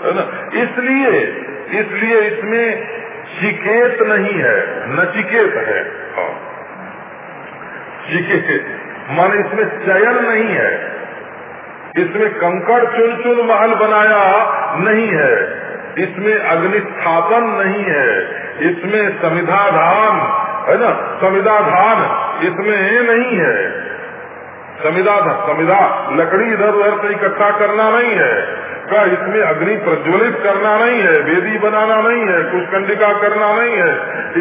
है ना? इसलिए इसलिए इसमें चिकेत नहीं है, नचिकेत है। हाँ। चिकेत, मान इसमें चयन नहीं है। इसमें कंकड़ चुन चुन महल बनाया नहीं है। इसमें अग्निस्थापन नहीं है, इसमें समिधाधान, है ना? समिधाधान इसमें नहीं है। समिधा समिधा, लकड़ी इधर उधर से इकट्ठा करना नहीं है। का इसमें अग्नि प्रज्वलित करना नहीं है, वेदी बनाना नहीं है कुछ कंडिका करना नहीं है?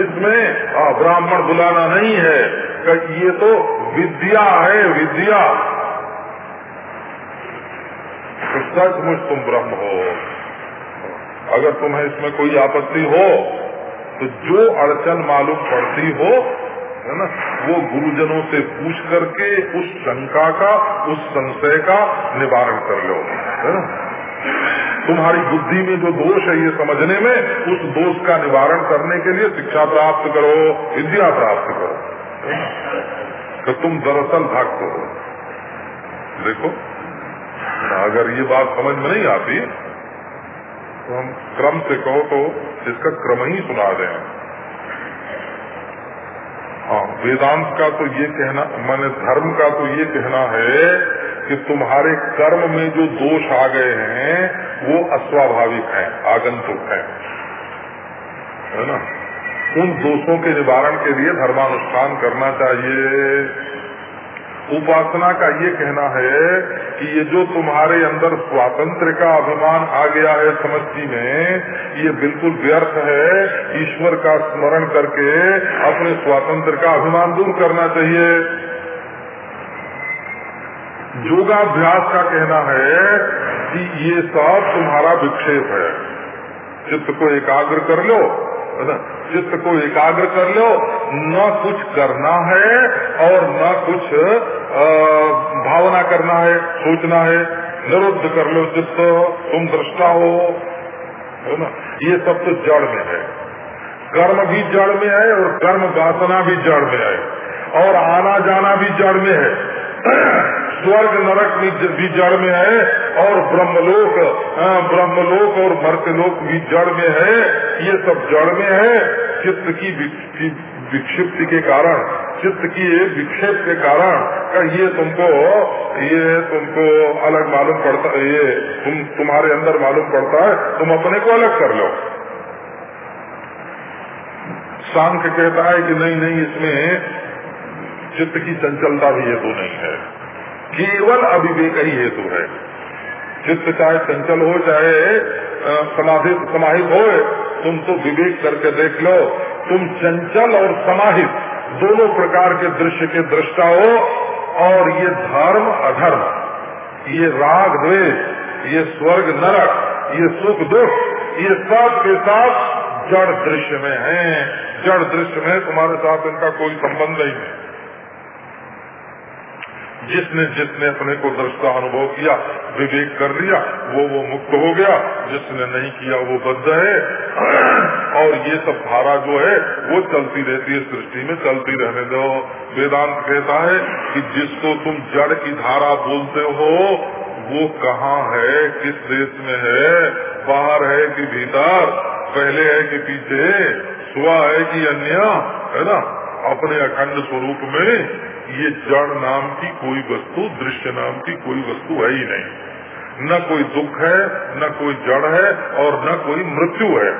इसमें ब्राह्मण बुलाना नहीं है। का ये तो विद्या है, विद्या। सचमुच तुम ब्रह्म हो। अगर तुम्हें इसमें कोई आपत्ति हो तो जो अड़चन मालूम पड़ती हो, है ना, वो गुरुजनों से पूछ करके उस शंका का, उस संशय का निवारण कर लो, है ना। तुम्हारी बुद्धि में जो दोष है ये समझने में, उस दोष का निवारण करने के लिए शिक्षा प्राप्त करो, विद्या प्राप्त करो तो तुम दरअसल भक्त हो। देखो, अगर ये बात समझ में नहीं आती तो हम क्रम से कहो तो इसका क्रम ही सुना दें हाँ वेदांत का तो ये कहना, मैंने धर्म का तो ये कहना है कि तुम्हारे कर्म में जो दोष आ गए हैं, वो अस्वाभाविक हैं, आगंतुक हैं। है ना? उन दोषों के निवारण के लिए धर्मानुष्ठान करना चाहिए। उपासना का ये कहना है कि ये जो तुम्हारे अंदर स्वातंत्र का अभिमान आ गया है समझती में, ये बिल्कुल व्यर्थ है। ईश्वर का स्मरण करके अपने स्वातंत्र का अभिमान दूर करना चाहिए। योगाभ्यास का कहना है कि ये सब तुम्हारा विक्षेप है। चित्त को एकाग्र कर लो, है चित्त को एकाग्र कर लो। न कुछ करना है और न कुछ भावना करना है, सोचना है। निरुद्ध कर लो चित्त। तुम दृष्टा हो। है ना? ये सब तो जड़ में है। कर्म भी जड़ में है और कर्म वासना भी जड़ में है। और आना जाना भी जड़ में है। स्वर्ग नरक भी जड़ में है और ब्रह्मलोक ब्रह्मलोक और मर्त्यलोक भी जड़ में है। ये सब जड़ में है। चित्त की विक्षिप्त के कारण, चित्त की विक्षेप के कारण ये तुमको ये तुमको अलग मालूम पड़ता, ये तुम, तुम्हारे अंदर मालूम पड़ता है, तुम अपने को अलग कर लो। सांख्य कहता है कि नहीं नहीं, इसमें चित्त की चंचलता भी हेतु नहीं है। केवल अभिवेक ही हेतु है। चित्त चाहे चंचल हो, चाहे समाहित समाहित हो, तुम तो विवेक करके देख लो। तुम चंचल और समाहित, दोनों प्रकार के दृश्य के दृष्टा हो, और ये धर्म अधर्म, ये राग द्वेष, ये स्वर्ग नरक, ये सुख दुख, ये सब के साथ जड़ दृश्य में है। जड़ दृश्य में तुम्हारे साथ इनका कोई संबंध नहीं है। जिसने जिसने अपने को दृष्टा अनुभव किया, विवेक कर लिया, वो वो मुक्त हो गया। जिसने नहीं किया, वो बद्ध है। और ये सब धारा जो है, वो चलती रहती है, सृष्टि में चलती रहने दो। वेदांत कहता है कि जिसको तुम जड़ की धारा बोलते हो, वो कहाँ है, किस देश में है? बाहर है कि भीतर? पहले है कि पीछे? सुहा है कि अन्य? है ना? अपने अखंड स्वरूप में ये जड़ नाम की कोई वस्तु दृश्य नाम की कोई वस्तु है ही नहीं। न कोई दुख है न कोई जड़ है और न कोई मृत्यु है।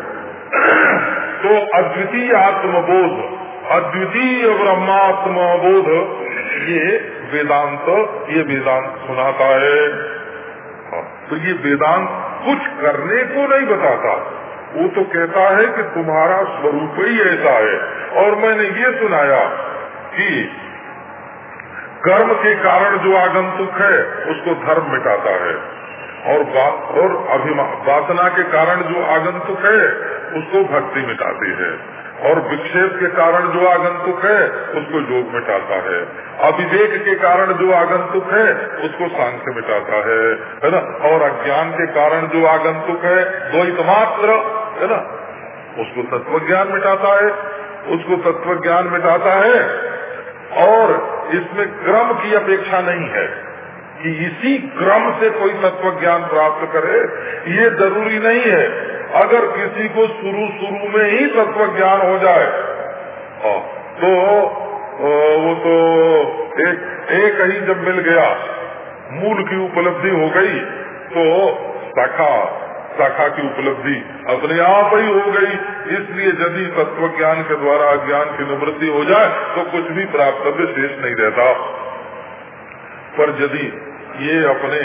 तो अद्वितीय आत्मबोध अद्वितीय ब्रह्मात्मबोध ये वेदांत ये वेदांत सुनाता है। हाँ, तो ये वेदांत कुछ करने को नहीं बताता। वो तो कहता है कि तुम्हारा स्वरूप ही ऐसा है। और मैंने ये सुनाया कि कर्म के कारण जो आगंतुक है, उसको धर्म मिटाता है। और और वासना के कारण जो आगंतुक है, उसको भक्ति मिटाती है। और विक्षेप के कारण जो आगंतुक है, उसको योग मिटाता है। अविवेक के कारण जो आगंतुक है, उसको सांख्य मिटाता है। है ना? और अज्ञान के कारण जो आगंतुक है द्वैत मात्र है ना? उसको तत्व ज्ञान मिटाता है। उसको तत्व ज्ञान मिटाता है और इसमें क्रम की अपेक्षा नहीं है कि इसी क्रम से कोई तत्व ज्ञान प्राप्त करे, ये ज़रूरी नहीं है। अगर किसी को शुरू शुरू में ही तत्व ज्ञान हो जाए तो वो तो एक एक ही जब मिल गया, मूल की उपलब्धि हो गई तो शाखा शाखा की उपलब्धि अपने आप ही हो गई। इसलिए यदि तत्व ज्ञान के द्वारा ज्ञान की निवृत्ति हो जाए तो कुछ भी प्राप्तव्य शेष नहीं रहता। पर यदि ये अपने,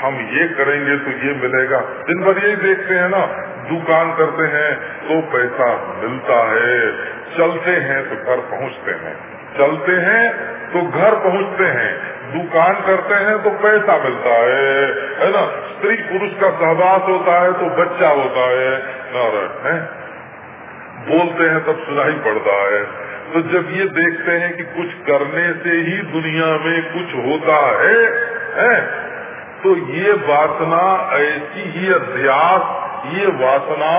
हम ये करेंगे तो ये मिलेगा। दिन भर यही देखते हैं ना, दुकान करते हैं तो पैसा मिलता है। चलते हैं तो घर पहुँचते हैं। चलते हैं तो घर पहुँचते हैं। दुकान करते हैं तो पैसा मिलता है है ना? स्त्री पुरुष का सहवास होता है तो बच्चा होता है। नारायण है? बोलते हैं तब सुनाई पड़ता है। तो जब ये देखते हैं कि कुछ करने से ही दुनिया में कुछ होता है, है? तो ये वासना ऐसी ही अध्यास ये वासना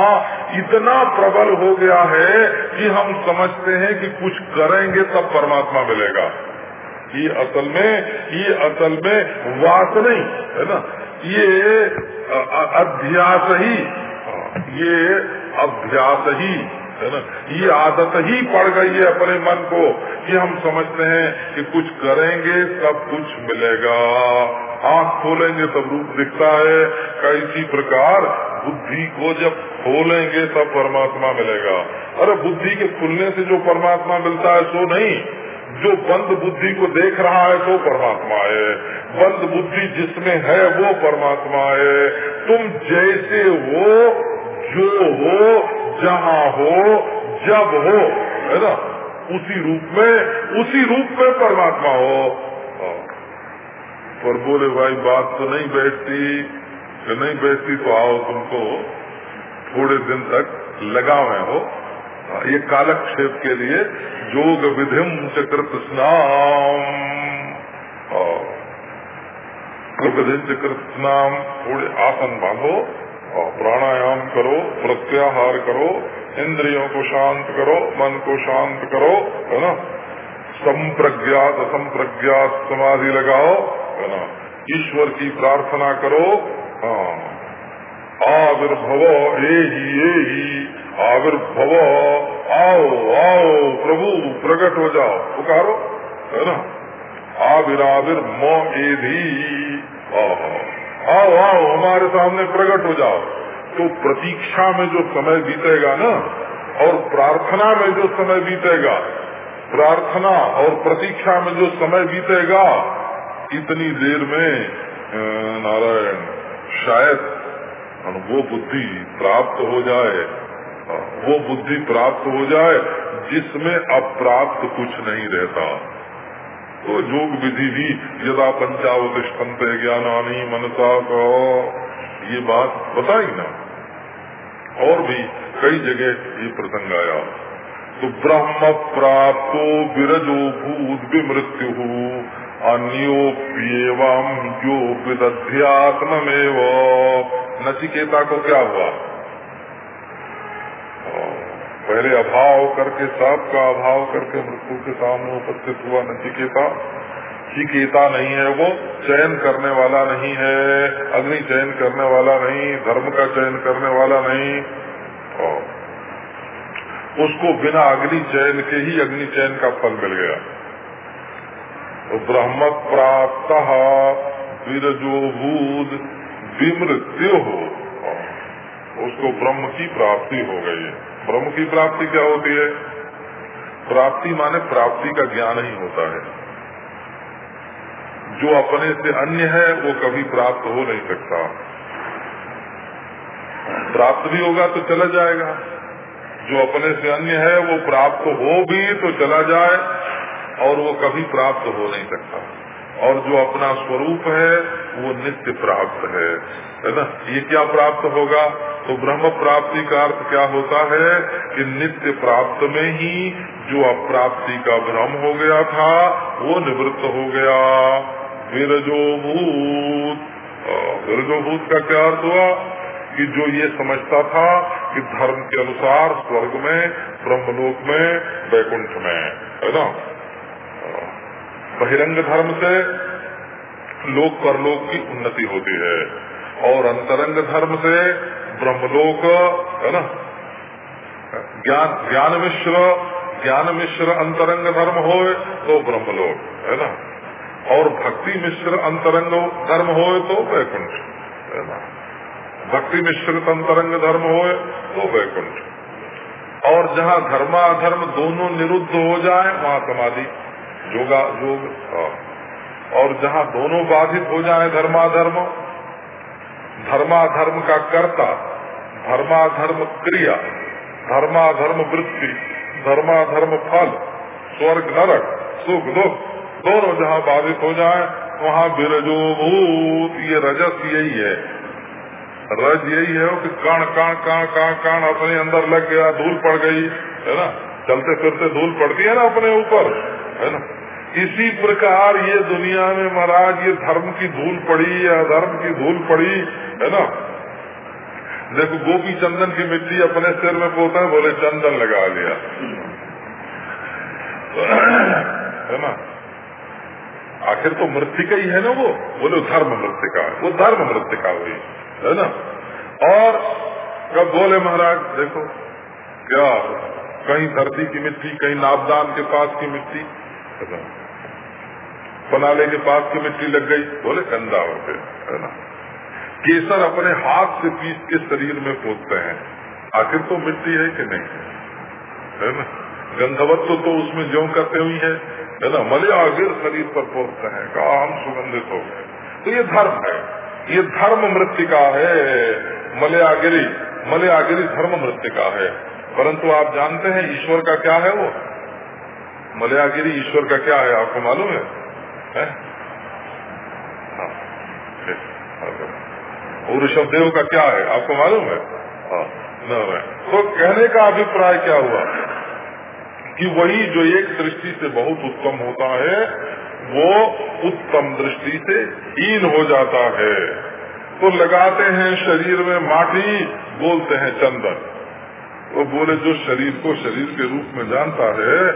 इतना प्रबल हो गया है कि हम समझते हैं कि कुछ करेंगे तब परमात्मा मिलेगा। ये असल में, ये असल में वासना है ना? ये अध्यास ही ये अभ्यास ही, है ना? ये आदत ही पड़ गई है अपने मन को कि हम समझते हैं कि कुछ करेंगे, सब कुछ मिलेगा। आँख खोलेंगे तब रूप दिखता है। कैसी प्रकार बुद्धि को जब खोलेंगे तब परमात्मा मिलेगा। अरे बुद्धि के खुलने से जो परमात्मा मिलता है, सो नहीं। जो बंद बुद्धि को देख रहा है तो परमात्मा है। बंद बुद्धि जिसमें है, वो परमात्मा है। तुम जैसे हो, जो हो, जहाँ हो, जब हो, है ना? उसी रूप में, उसी रूप में परमात्मा हो। हाँ। पर बोले, भाई, बात तो नहीं बैठती। कि नहीं बैठती तो आओ तुमको थोड़े दिन तक लगावे हो। ये कालक्षेप के लिए योग विधिम चकृत स्नाम विधिम चकृत स्नाम थोड़े आसन बांधो प्राणायाम करो, प्रत्याहार करो, इंद्रियों को शांत करो, मन को शांत करो, है ना? संप्रज्ञात, असंप्रज्ञात समाधि लगाओ, है ना? ईश्वर की प्रार्थना करो हाँ। आविर्भव ए ही ए ही आविर्भव। आओ आओ, प्रभु प्रकट हो जाओ। पुकारो, है ना? आविराविर मो एधी आओ आओ, हमारे सामने प्रकट हो जाओ। तो प्रतीक्षा में जो समय बीतेगा ना, और प्रार्थना में जो समय बीतेगा, प्रार्थना और प्रतीक्षा में जो समय बीतेगा, इतनी देर में नारायण, शायद वो बुद्धि प्राप्त हो जाए। वो बुद्धि प्राप्त हो जाए जिसमें अप्राप्त कुछ नहीं रहता। तो योग विधि भी यदा पंचावतिष्ठन्त ज्ञानानी मनसा को। ये बात बताई ना। और भी कई जगह ये प्रसंग आया। तो ब्रह्म प्राप्तो विरजो भूत विमृत्यु अन्योप्येवम जो विदध्यात्मेव नचिकेता को क्या हुआ? पहले अभाव करके, सब का अभाव करके मृत्यु के सामने उपस्थित हुआ नचिकेता चिकेता। नहीं है वो, चयन करने वाला नहीं है। अग्नि चयन करने वाला नहीं, धर्म का चयन करने वाला नहीं। उसको बिना अग्नि चयन के ही अग्नि चयन का फल मिल गया। तो ब्रह्म प्राप्त विरजो भूत विमृत्यु हो। उसको ब्रह्म की प्राप्ति हो गई है। ब्रह्म की प्राप्ति क्या होती है? प्राप्ति माने प्राप्ति का ज्ञान ही होता है। जो अपने से अन्य है, वो कभी प्राप्त हो नहीं सकता। प्राप्त भी होगा तो चला जाएगा। जो अपने से अन्य है, वो प्राप्त हो भी तो चला जाए, और वो कभी प्राप्त हो नहीं सकता। और जो अपना स्वरूप है, वो नित्य प्राप्त है। है ना? ये क्या प्राप्त होगा। तो ब्रह्म प्राप्ति का अर्थ क्या होता है कि नित्य प्राप्त में ही जो अप्राप्ति का भ्रम हो गया था, वो निवृत्त हो गया। विरजो भूत विरजो भूत का क्या अर्थ हुआ? कि जो ये समझता था कि धर्म के अनुसार स्वर्ग में, ब्रह्मलोक में, वैकुंठ में, है ना? बहिरंग धर्म से लोक परलोक की उन्नति होती है। और अंतरंग धर्म से ब्रह्मलोक, है ना? ज्ञान ज्ञान मिश्र ज्ञान मिश्र अंतरंग धर्म हो तो ब्रह्मलोक, है ना? और भक्ति मिश्र अंतरंग धर्म हो तो वैकुंठ, है ना? भक्ति मिश्रित अंतरंग धर्म हो तो वैकुंठ। और जहाँ धर्माधर्म दोनों निरुद्ध हो जाए, वहाँ समाधि, योगा, योग हाँ। और जहाँ दोनों बाधित हो जाए धर्माधर्म धर्माधर्म का कर्ता, धर्माधर्म क्रिया, धर्माधर्म वृत्ति, धर्माधर्म फल, स्वर्ग नरक, सुख दुख, दोनों जहाँ बाधित हो जाए, वहाँ बिरजो भूत ये रजस यही है। रज यही है कि कण कण कण कण कण अपने अंदर लग गया, धूल पड़ गई, है ना? चलते फिरते धूल पड़ती है ना अपने ऊपर, है ना? इसी प्रकार ये दुनिया में महाराज, ये धर्म की धूल पड़ी, या धर्म की धूल पड़ी, है ना? देखो गोपी चंदन की मिट्टी अपने सिर में पोता है, बोले, चंदन लगा लिया। है ना? आखिर तो मृतिका ही है ना वो? बोले, धर्म मृतिका वो धर्म मृतिका हुई, है ना? और कब बोले महाराज, देखो, क्या कहीं धरती की मिट्टी, कहीं नाबदान के पास की मिट्टी बनाले के पास की मिट्टी लग गई, बोले, गंदा हो गया। है ना? केसर अपने हाथ से पीस के शरीर में पोतते हैं। आखिर तो मिट्टी है कि नहीं? है ना? गंधवत्व तो उसमें ज्यो करते हुई है है ना? मले आगिर शरीर पर पोतते हैं, कहा, हम सुगंधित हो गए। तो ये धर्म है। ये धर्म मृतिका है। मलयागिरी मलयागिरी धर्म मृतिका है। परंतु आप जानते हैं ईश्वर का क्या है वो? मलयागिरी ईश्वर का क्या है आपको मालूम है, है? हाँ, और ऋषभ देव का क्या है आपको मालूम है? हाँ, तो कहने का अभिप्राय क्या हुआ? कि वही जो एक दृष्टि से बहुत उत्तम होता है वो उत्तम दृष्टि से हीन हो जाता है। तो लगाते हैं शरीर में माटी बोलते हैं चंदन। वो बोले जो शरीर को शरीर के रूप में जानता है,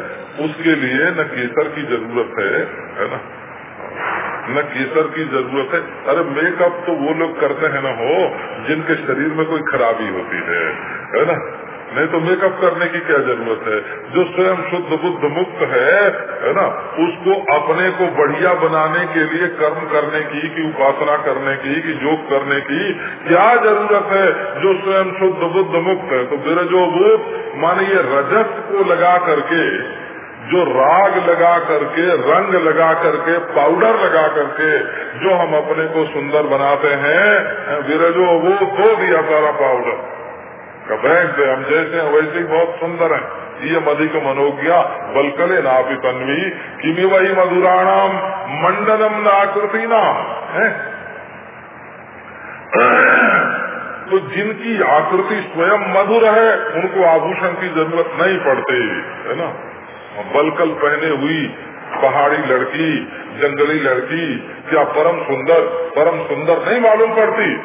उसके लिए न केसर की ज़रूरत है है ना? न केसर की ज़रूरत है। अरे मेकअप तो वो लोग करते हैं ना हो, जिनके शरीर में कोई खराबी होती है है ना? नहीं तो मेकअप करने की क्या ज़रूरत है? जो स्वयं शुद्ध बुद्ध मुक्त है है ना? उसको अपने को बढ़िया बनाने के लिए कर्म करने की, कि उपासना करने की, कि योग करने की क्या ज़रूरत है? जो स्वयं शुद्ध बुद्ध मुक्त है। तो बिरजो भूत मानिए रजत को लगा करके, जो राग लगा करके, रंग लगा करके पाउडर लगा करके जो हम अपने को सुंदर बनाते हैं विरजो वो धो दिया सारा पाउडर बैंक से हम जैसे हैं, वैसे ही बहुत सुंदर हैं। ये मधिक मनोज्ञा, बलकले नापि तन्वी, किमी वही मधुराणाम मंडनम नाकृति नाम है? तो जिनकी आकृति स्वयं मधुर है, उनको आभूषण की ज़रूरत नहीं पड़ती, है ना? बलकल पहने हुई पहाड़ी लड़की, जंगली लड़की, क्या परम सुंदर परम सुंदर नहीं मालूम पड़ती?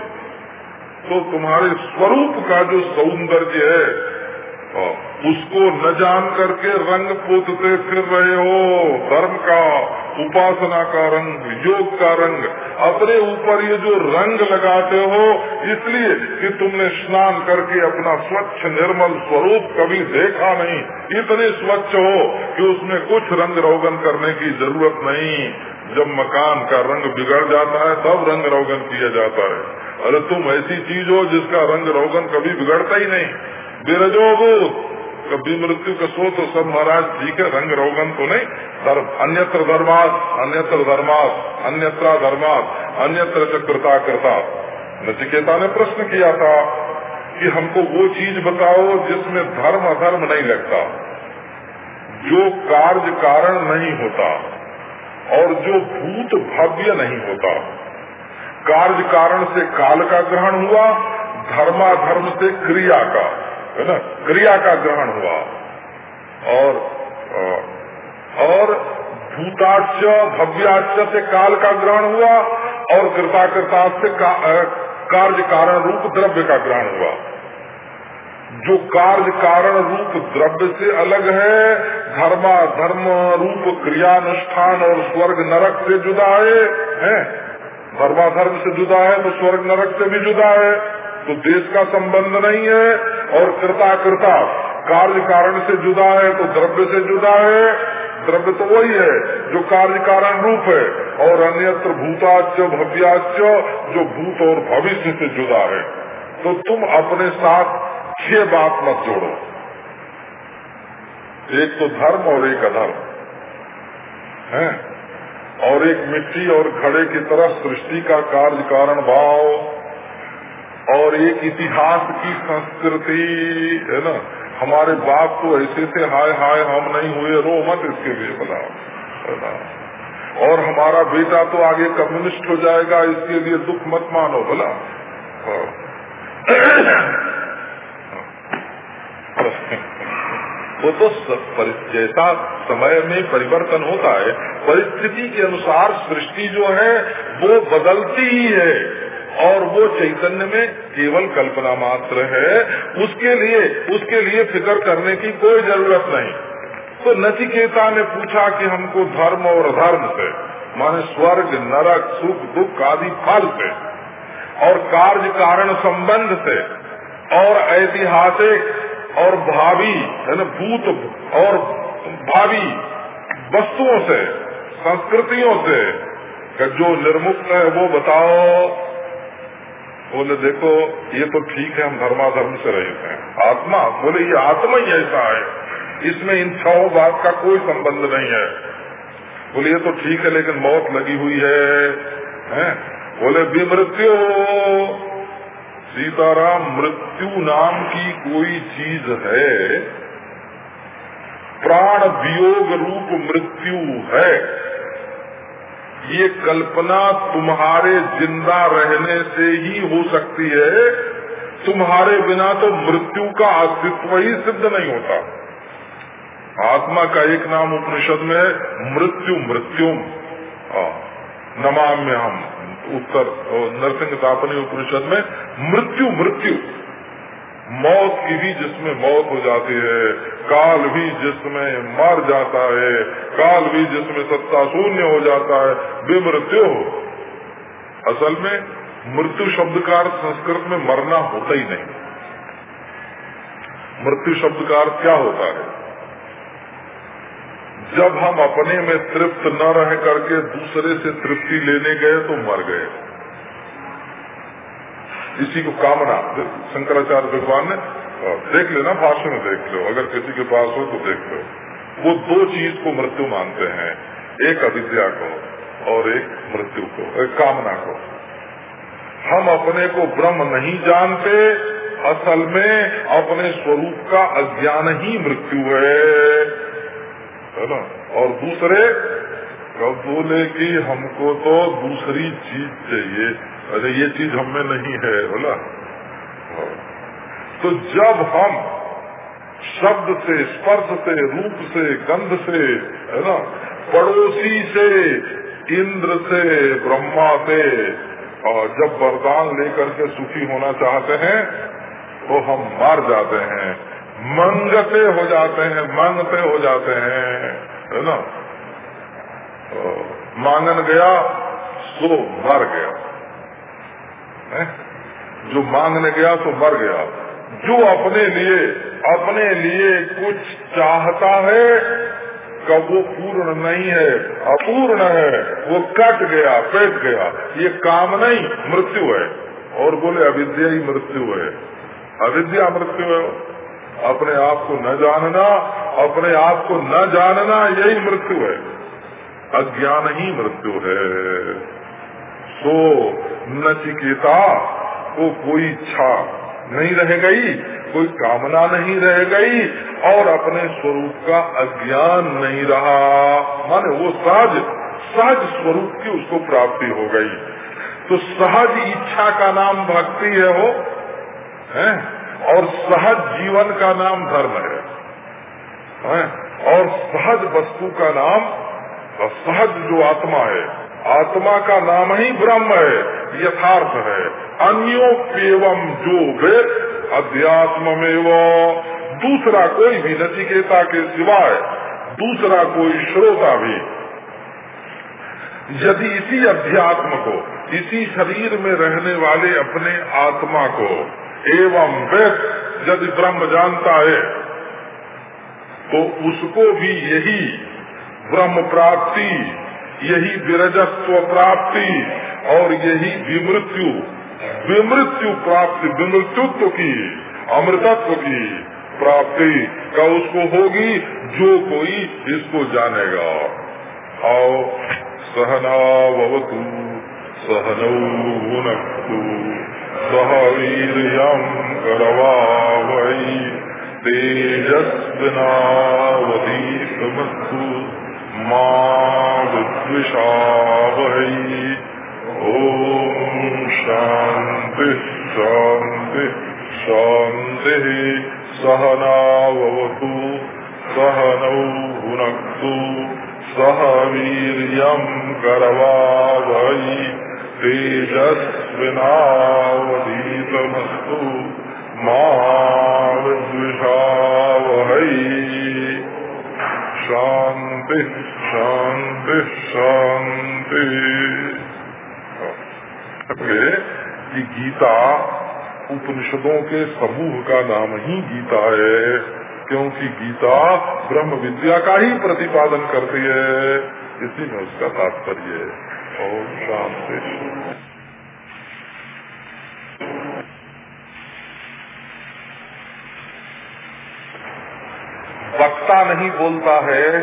तो तुम्हारे स्वरूप का जो सौंदर्य है उसको न जान करके रंग पोतते फिर रहे हो। धर्म का, उपासना का रंग, योग का रंग, अपने ऊपर ये जो रंग लगाते हो, इसलिए कि तुमने स्नान करके अपना स्वच्छ निर्मल स्वरूप कभी देखा नहीं। इतने स्वच्छ हो कि उसमें कुछ रंग रोगन करने की ज़रूरत नहीं। जब मकान का रंग बिगड़ जाता है, तब रंग रोगन किया जाता है। अरे तुम ऐसी चीज़ हो जिसका रंग रोगन कभी बिगड़ता ही नहीं। बेरजोबूत कभी मृत्यु का सो तो सब महाराज जी के रंग रोगन तो नहीं। धर्म, अन्यत्र धर्मात अन्यत्र धर्मात अन्यत्र धर्मात, अन्यत्र चक्रता करता नचिकेता ने प्रश्न किया था कि हमको वो चीज़ बताओ जिसमें धर्म अधर्म नहीं लगता। जो कार्य कारण नहीं होता और जो भूत भव्य नहीं होता। कार्य कारण से काल का ग्रहण हुआ धर्माधर्म से क्रिया का है ना? क्रिया का ग्रहण हुआ। और और भूताच भव्याच से काल का ग्रहण हुआ और कृताकृता से का, कार्य कारण रूप द्रव्य का ग्रहण हुआ। जो कार्य कारण रूप द्रव्य से अलग है धर्मा धर्म रूप क्रियानुष्ठान और स्वर्ग नरक से जुदा है, है? धर्माधर्म से जुदा है तो स्वर्ग नरक से भी जुदा है। तो देश का संबंध नहीं है, और कृता कृता कार्य कारण से जुदा है तो द्रव्य से जुदा है। द्रव्य तो वही है, जो कार्य कारण रूप है, और अन्यत्र भूताच भव्याच जो भूत और भविष्य से जुदा है। तो तुम अपने साथ छह बात मत जोड़ो। एक तो धर्म और एक अधर्म। है? और एक मिट्टी और घड़े की तरह सृष्टि का कार्य कारण भाव। और एक इतिहास की संस्कृति, है ना? हमारे बाप तो ऐसे थे, हाय हाय, हम नहीं हुए, रो मत इसके लिए बना और हमारा बेटा तो आगे कम्युनिस्ट हो जाएगा, इसके लिए दुख मत मानो बोला वो तो जैसा समय में परिवर्तन होता है, परिस्थिति के अनुसार सृष्टि जो है, वो बदलती ही है। और वो चैतन्य में केवल कल्पना मात्र है, उसके लिए उसके लिए फ़िक्र करने की कोई ज़रूरत नहीं। तो नचिकेता ने पूछा कि हमको धर्म और अधर्म से, माने स्वर्ग, नरक, सुख, दुख आदि फल से, और कार्य कारण संबंध से, और ऐतिहासिक और भावी है ना भूत और भावी वस्तुओं से संस्कृतियों से जो निर्मुक्त है वो बताओ। बोले देखो ये तो ठीक है हम धर्माधर्म से रहित हैं। आत्मा बोले ये आत्मा ही ऐसा है। इसमें इन छह बात का कोई संबंध नहीं है। बोले ये तो ठीक है लेकिन मौत लगी हुई है, है? बोले विमृत्यु। सीताराम, मृत्यु नाम की कोई चीज़ है? प्राण वियोग रूप मृत्यु है। ये कल्पना तुम्हारे ज़िंदा रहने से ही हो सकती है। तुम्हारे बिना तो मृत्यु का अस्तित्व ही सिद्ध नहीं होता। आत्मा का एक नाम उपनिषद में मृत्यु मृत्यु नमाम में हम उत्तर नरसिंह तापनी उपनिषद में, मृत्यु मृत्यु। मौत की भी जिसमें मौत हो जाती है, काल भी जिसमें मर जाता है, काल भी जिसमें सत्ता शून्य हो जाता है विमृत्यु असल में, मृत्यु शब्द का अर्थ संस्कृत में मरना होता ही नहीं। मृत्यु शब्द का अर्थ क्या होता है? जब हम अपने में तृप्त न रह करके दूसरे से तृप्ति लेने गए तो मर गए। इसी को कामना, शंकराचार्य भगवान ने देख लेना, भाषण में देख लो। अगर किसी के पास हो तो देख लो। वो दो चीज़ को मृत्यु मानते हैं। एक अविद्या को और एक मृत्यु को, एक कामना को। हम अपने को ब्रह्म नहीं जानते, असल में अपने स्वरूप का अज्ञान ही मृत्यु है। है ना? और दूसरे, कब बोले कि हमको तो दूसरी चीज़ चाहिए। अरे, ये चीज़ हमें नहीं है बोला हाँ। तो जब हम शब्द से, स्पर्श से, रूप से, गंध से, है ना? पड़ोसी से, इंद्र से, ब्रह्मा से और जब वरदान लेकर के सुखी होना चाहते हैं तो हम मार जाते हैं। मंगते हो जाते हैं मांगते हो जाते हैं, है ना? मांगन गया, सो मर गया। है? जो मांगने गया तो मर गया। जो अपने लिए अपने लिए कुछ चाहता है, कब वो पूर्ण नहीं है, अपूर्ण है, वो कट गया पेट गया। ये काम नहीं, मृत्यु है। और बोले, अविद्या ही मृत्यु है। अविद्या मृत्यु है। अपने आप को न जानना, अपने आप को न जानना, यही मृत्यु है। अज्ञान ही मृत्यु है। सो नचिकेता को कोई इच्छा नहीं रह गई, कोई कामना नहीं रह गई, और अपने स्वरूप का अज्ञान नहीं रहा। माने वो सहज सहज स्वरूप की उसको प्राप्ति हो गई। तो सहज इच्छा का नाम भक्ति है वो, है? और सहज जीवन का नाम धर्म है? और सहज वस्तु का नाम, सहज जो आत्मा है, आत्मा का नाम ही ब्रह्म है, यथार्थ है। अन्योप्यवम जो वेद अध्यात्म में वो दूसरा कोई भी नचिकेता के सिवाय, दूसरा कोई श्रोता भी। यदि इसी अध्यात्म को, इसी शरीर में रहने वाले अपने आत्मा को एवं वेद यदि ब्रह्म जानता है तो उसको भी यही ब्रह्म प्राप्ति, यही विरजस्व प्राप्ति और यही विमृत्यु विमृत्यु प्राप्ति, विमृत्युत्व की, अमृतत्व की प्राप्ति का उसको होगी जो कोई इसको जानेगा। आओ सहनौ भुनक्तु। सह वीर्यं करवावै तेजस्विनावधीतमस्तु मा विद्विषावहै ॐ शान्तिः शान्तिः शान्तिः। सहनावतु सहनौ भुनक्तु सह वीर्यम् करवावै तेजस्विनावधीतमस्तु मा विद्विषावहै शांति शांति शांति कि गीता उपनिषदों के समूह का नाम ही गीता है, क्योंकि गीता ब्रह्म विद्या का ही प्रतिपादन करती है। इसी में उसका तात्पर्य है। और शांति वक्ता नहीं बोलता है,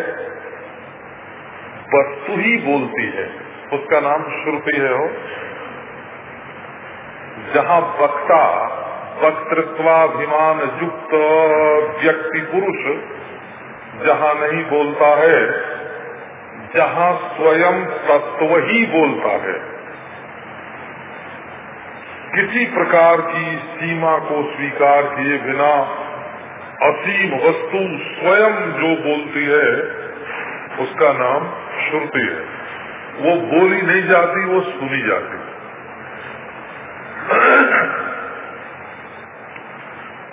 वस्तु ही बोलती है। उसका नाम श्रुति है हो जहाँ वक्ता, वक्तृत्वाभिमान युक्त व्यक्ति पुरुष, जहाँ नहीं बोलता है, जहाँ स्वयं तत्व ही बोलता है। किसी प्रकार की सीमा को स्वीकार किए बिना असीम वस्तु स्वयं जो बोलती है, उसका नाम श्रुति है। वो बोली नहीं जाती, वो सुनी जाती।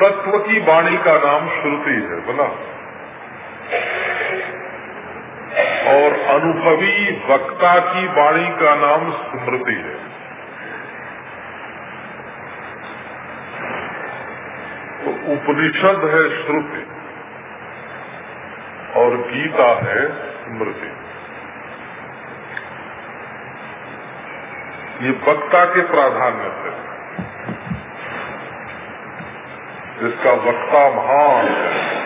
तत्व की वाणी का नाम श्रुति है, बोला। और अनुभवी वक्ता की वाणी का नाम स्मृति है तो उपनिषद है श्रुति। और गीता है स्मृति। ये वक्ता के प्राधान्य से। इसका वक्ता महान है।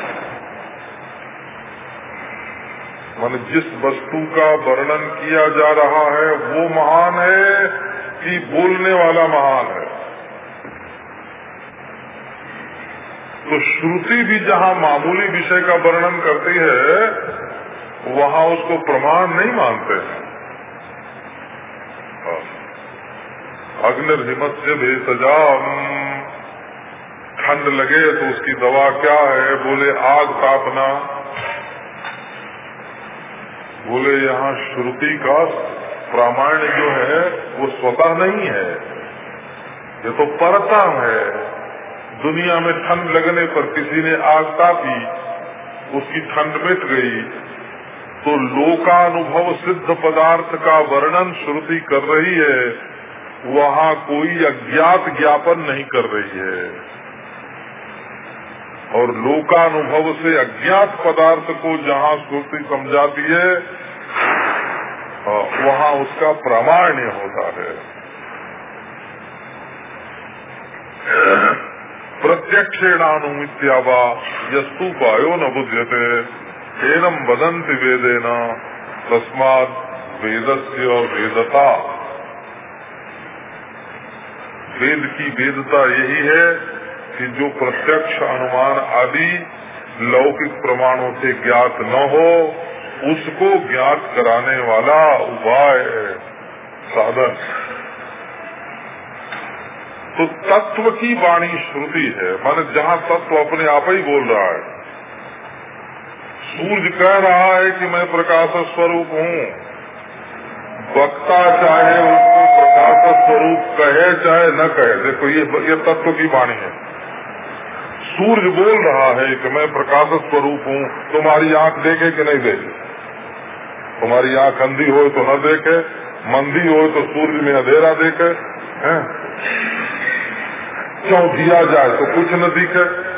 मान जिस वस्तु का वर्णन किया जा रहा है, वो महान है कि बोलने वाला महान है। तो श्रुति भी जहाँ मामूली विषय का वर्णन करती है, वहाँ उसको प्रमाण नहीं मानते हैं। अग्निर्हिमत से भेसजा ठंड लगे तो उसकी दवा क्या है? बोले, आग तापना। बोले, यहाँ श्रुति का प्रामाण्य जो है, वो स्वतः नहीं है। ये तो परता है। दुनिया में ठंड लगने पर किसी ने आग तापी उसकी ठंड मिट गई। तो लोकानुभव सिद्ध पदार्थ का वर्णन श्रुति कर रही है, वहाँ कोई अज्ञात ज्ञापन नहीं कर रही है। और लोकानुभव से अज्ञात पदार्थ को जहाँ श्रुति समझाती है वहाँ उसका प्रामाण्य होता है। प्रत्यक्षेणानुमित्यावा यस्तु पायो न बुध्यते। एनम वदंति वेदेन, तस्माद वेदस्य वेदता। वेद की वेदता यही है कि जो प्रत्यक्ष अनुमान आदि लौकिक प्रमाणों से ज्ञात न हो, उसको ज्ञात कराने वाला उपाय साधन। तो तत्व की वाणी श्रुति है। माने जहाँ तत्व अपने आप ही बोल रहा है। सूर्य कह रहा है कि मैं प्रकाश स्वरूप हूँ। वक्ता चाहे उसको प्रकाश स्वरूप कहे, चाहे न कहे। देखो, ये ये तत्व की वाणी है। सूर्य बोल रहा है कि मैं प्रकाश स्वरूप हूँ। तुम्हारी आँख देखे कि नहीं देखे? तुम्हारी आँख अंधी हो तो न देखे। मंदी हो तो सूर्य में अंधेरा देखे। हैं? क्यों दिया जाए? तो कुछ न दिखे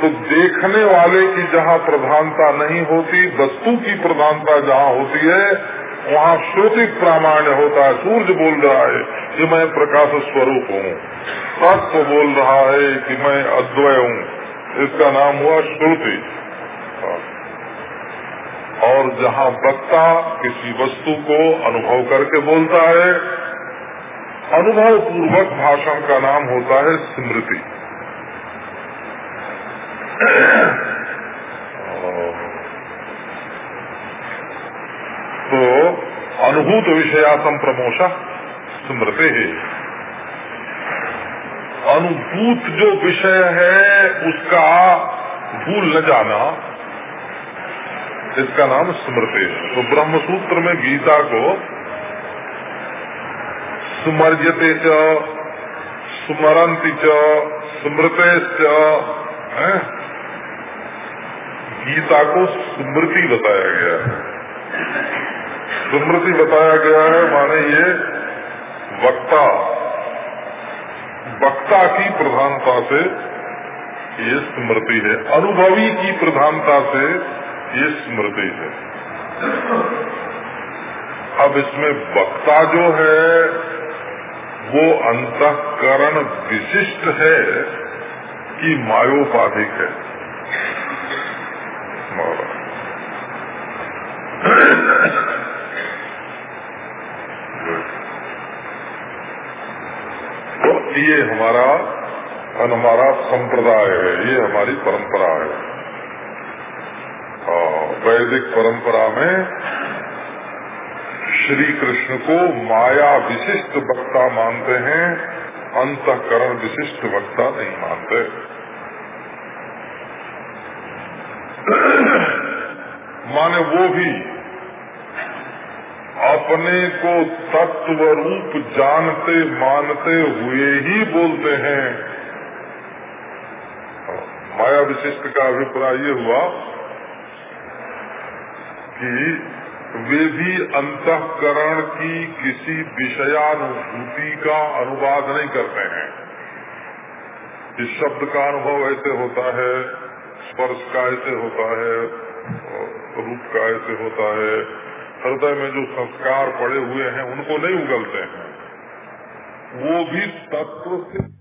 तो देखने वाले की जहाँ प्रधानता नहीं होती, वस्तु की प्रधानता जहाँ होती है, वहाँ श्रुतिक प्रामाण्य होता है। सूर्य बोल रहा है कि मैं प्रकाश स्वरूप हूँ। तत्व बोल रहा है कि मैं अद्वय हूँ। इसका नाम हुआ श्रुति। और जहाँ वक्ता किसी वस्तु को अनुभव करके बोलता है अनुभव पूर्वक भाषण का नाम होता है स्मृति। तो अनुभूत विषयासम प्रमोश स्मृति। है अनुभूत जो विषय है, उसका भूल न जाना। इसका नाम स्मृति। है तो ब्रह्म सूत्र में गीता को सुमर्जते च सुमरंती च स्मृते गीता को स्मृति बताया गया है। स्मृति बताया गया है, माने ये वक्ता। वक्ता की प्रधानता से ये स्मृति है। अनुभवी की प्रधानता से ये स्मृति है। अब इसमें वक्ता जो है वो अंतकरण विशिष्ट है कि मायोपाधिक है। तो ये हमारा हमारा संप्रदाय है, ये हमारी परंपरा है, वैदिक परंपरा में श्री कृष्ण को माया विशिष्ट वक्ता मानते हैं, अंतकरण विशिष्ट वक्ता नहीं मानते। माने वो भी अपने को तत्व रूप जानते, मानते हुए ही बोलते हैं। माया विशिष्ट का अभिप्राय ये हुआ कि वे भी अंतकरण की किसी विषयानुभूति का अनुवाद नहीं करते हैं। इस शब्द का अनुभव ऐसे होता है, स्पर्श का ऐसे होता है रूप का ऐसे होता है। हृदय में जो संस्कार पड़े हुए हैं, उनको नहीं उगलते हैं। वो भी तत्व से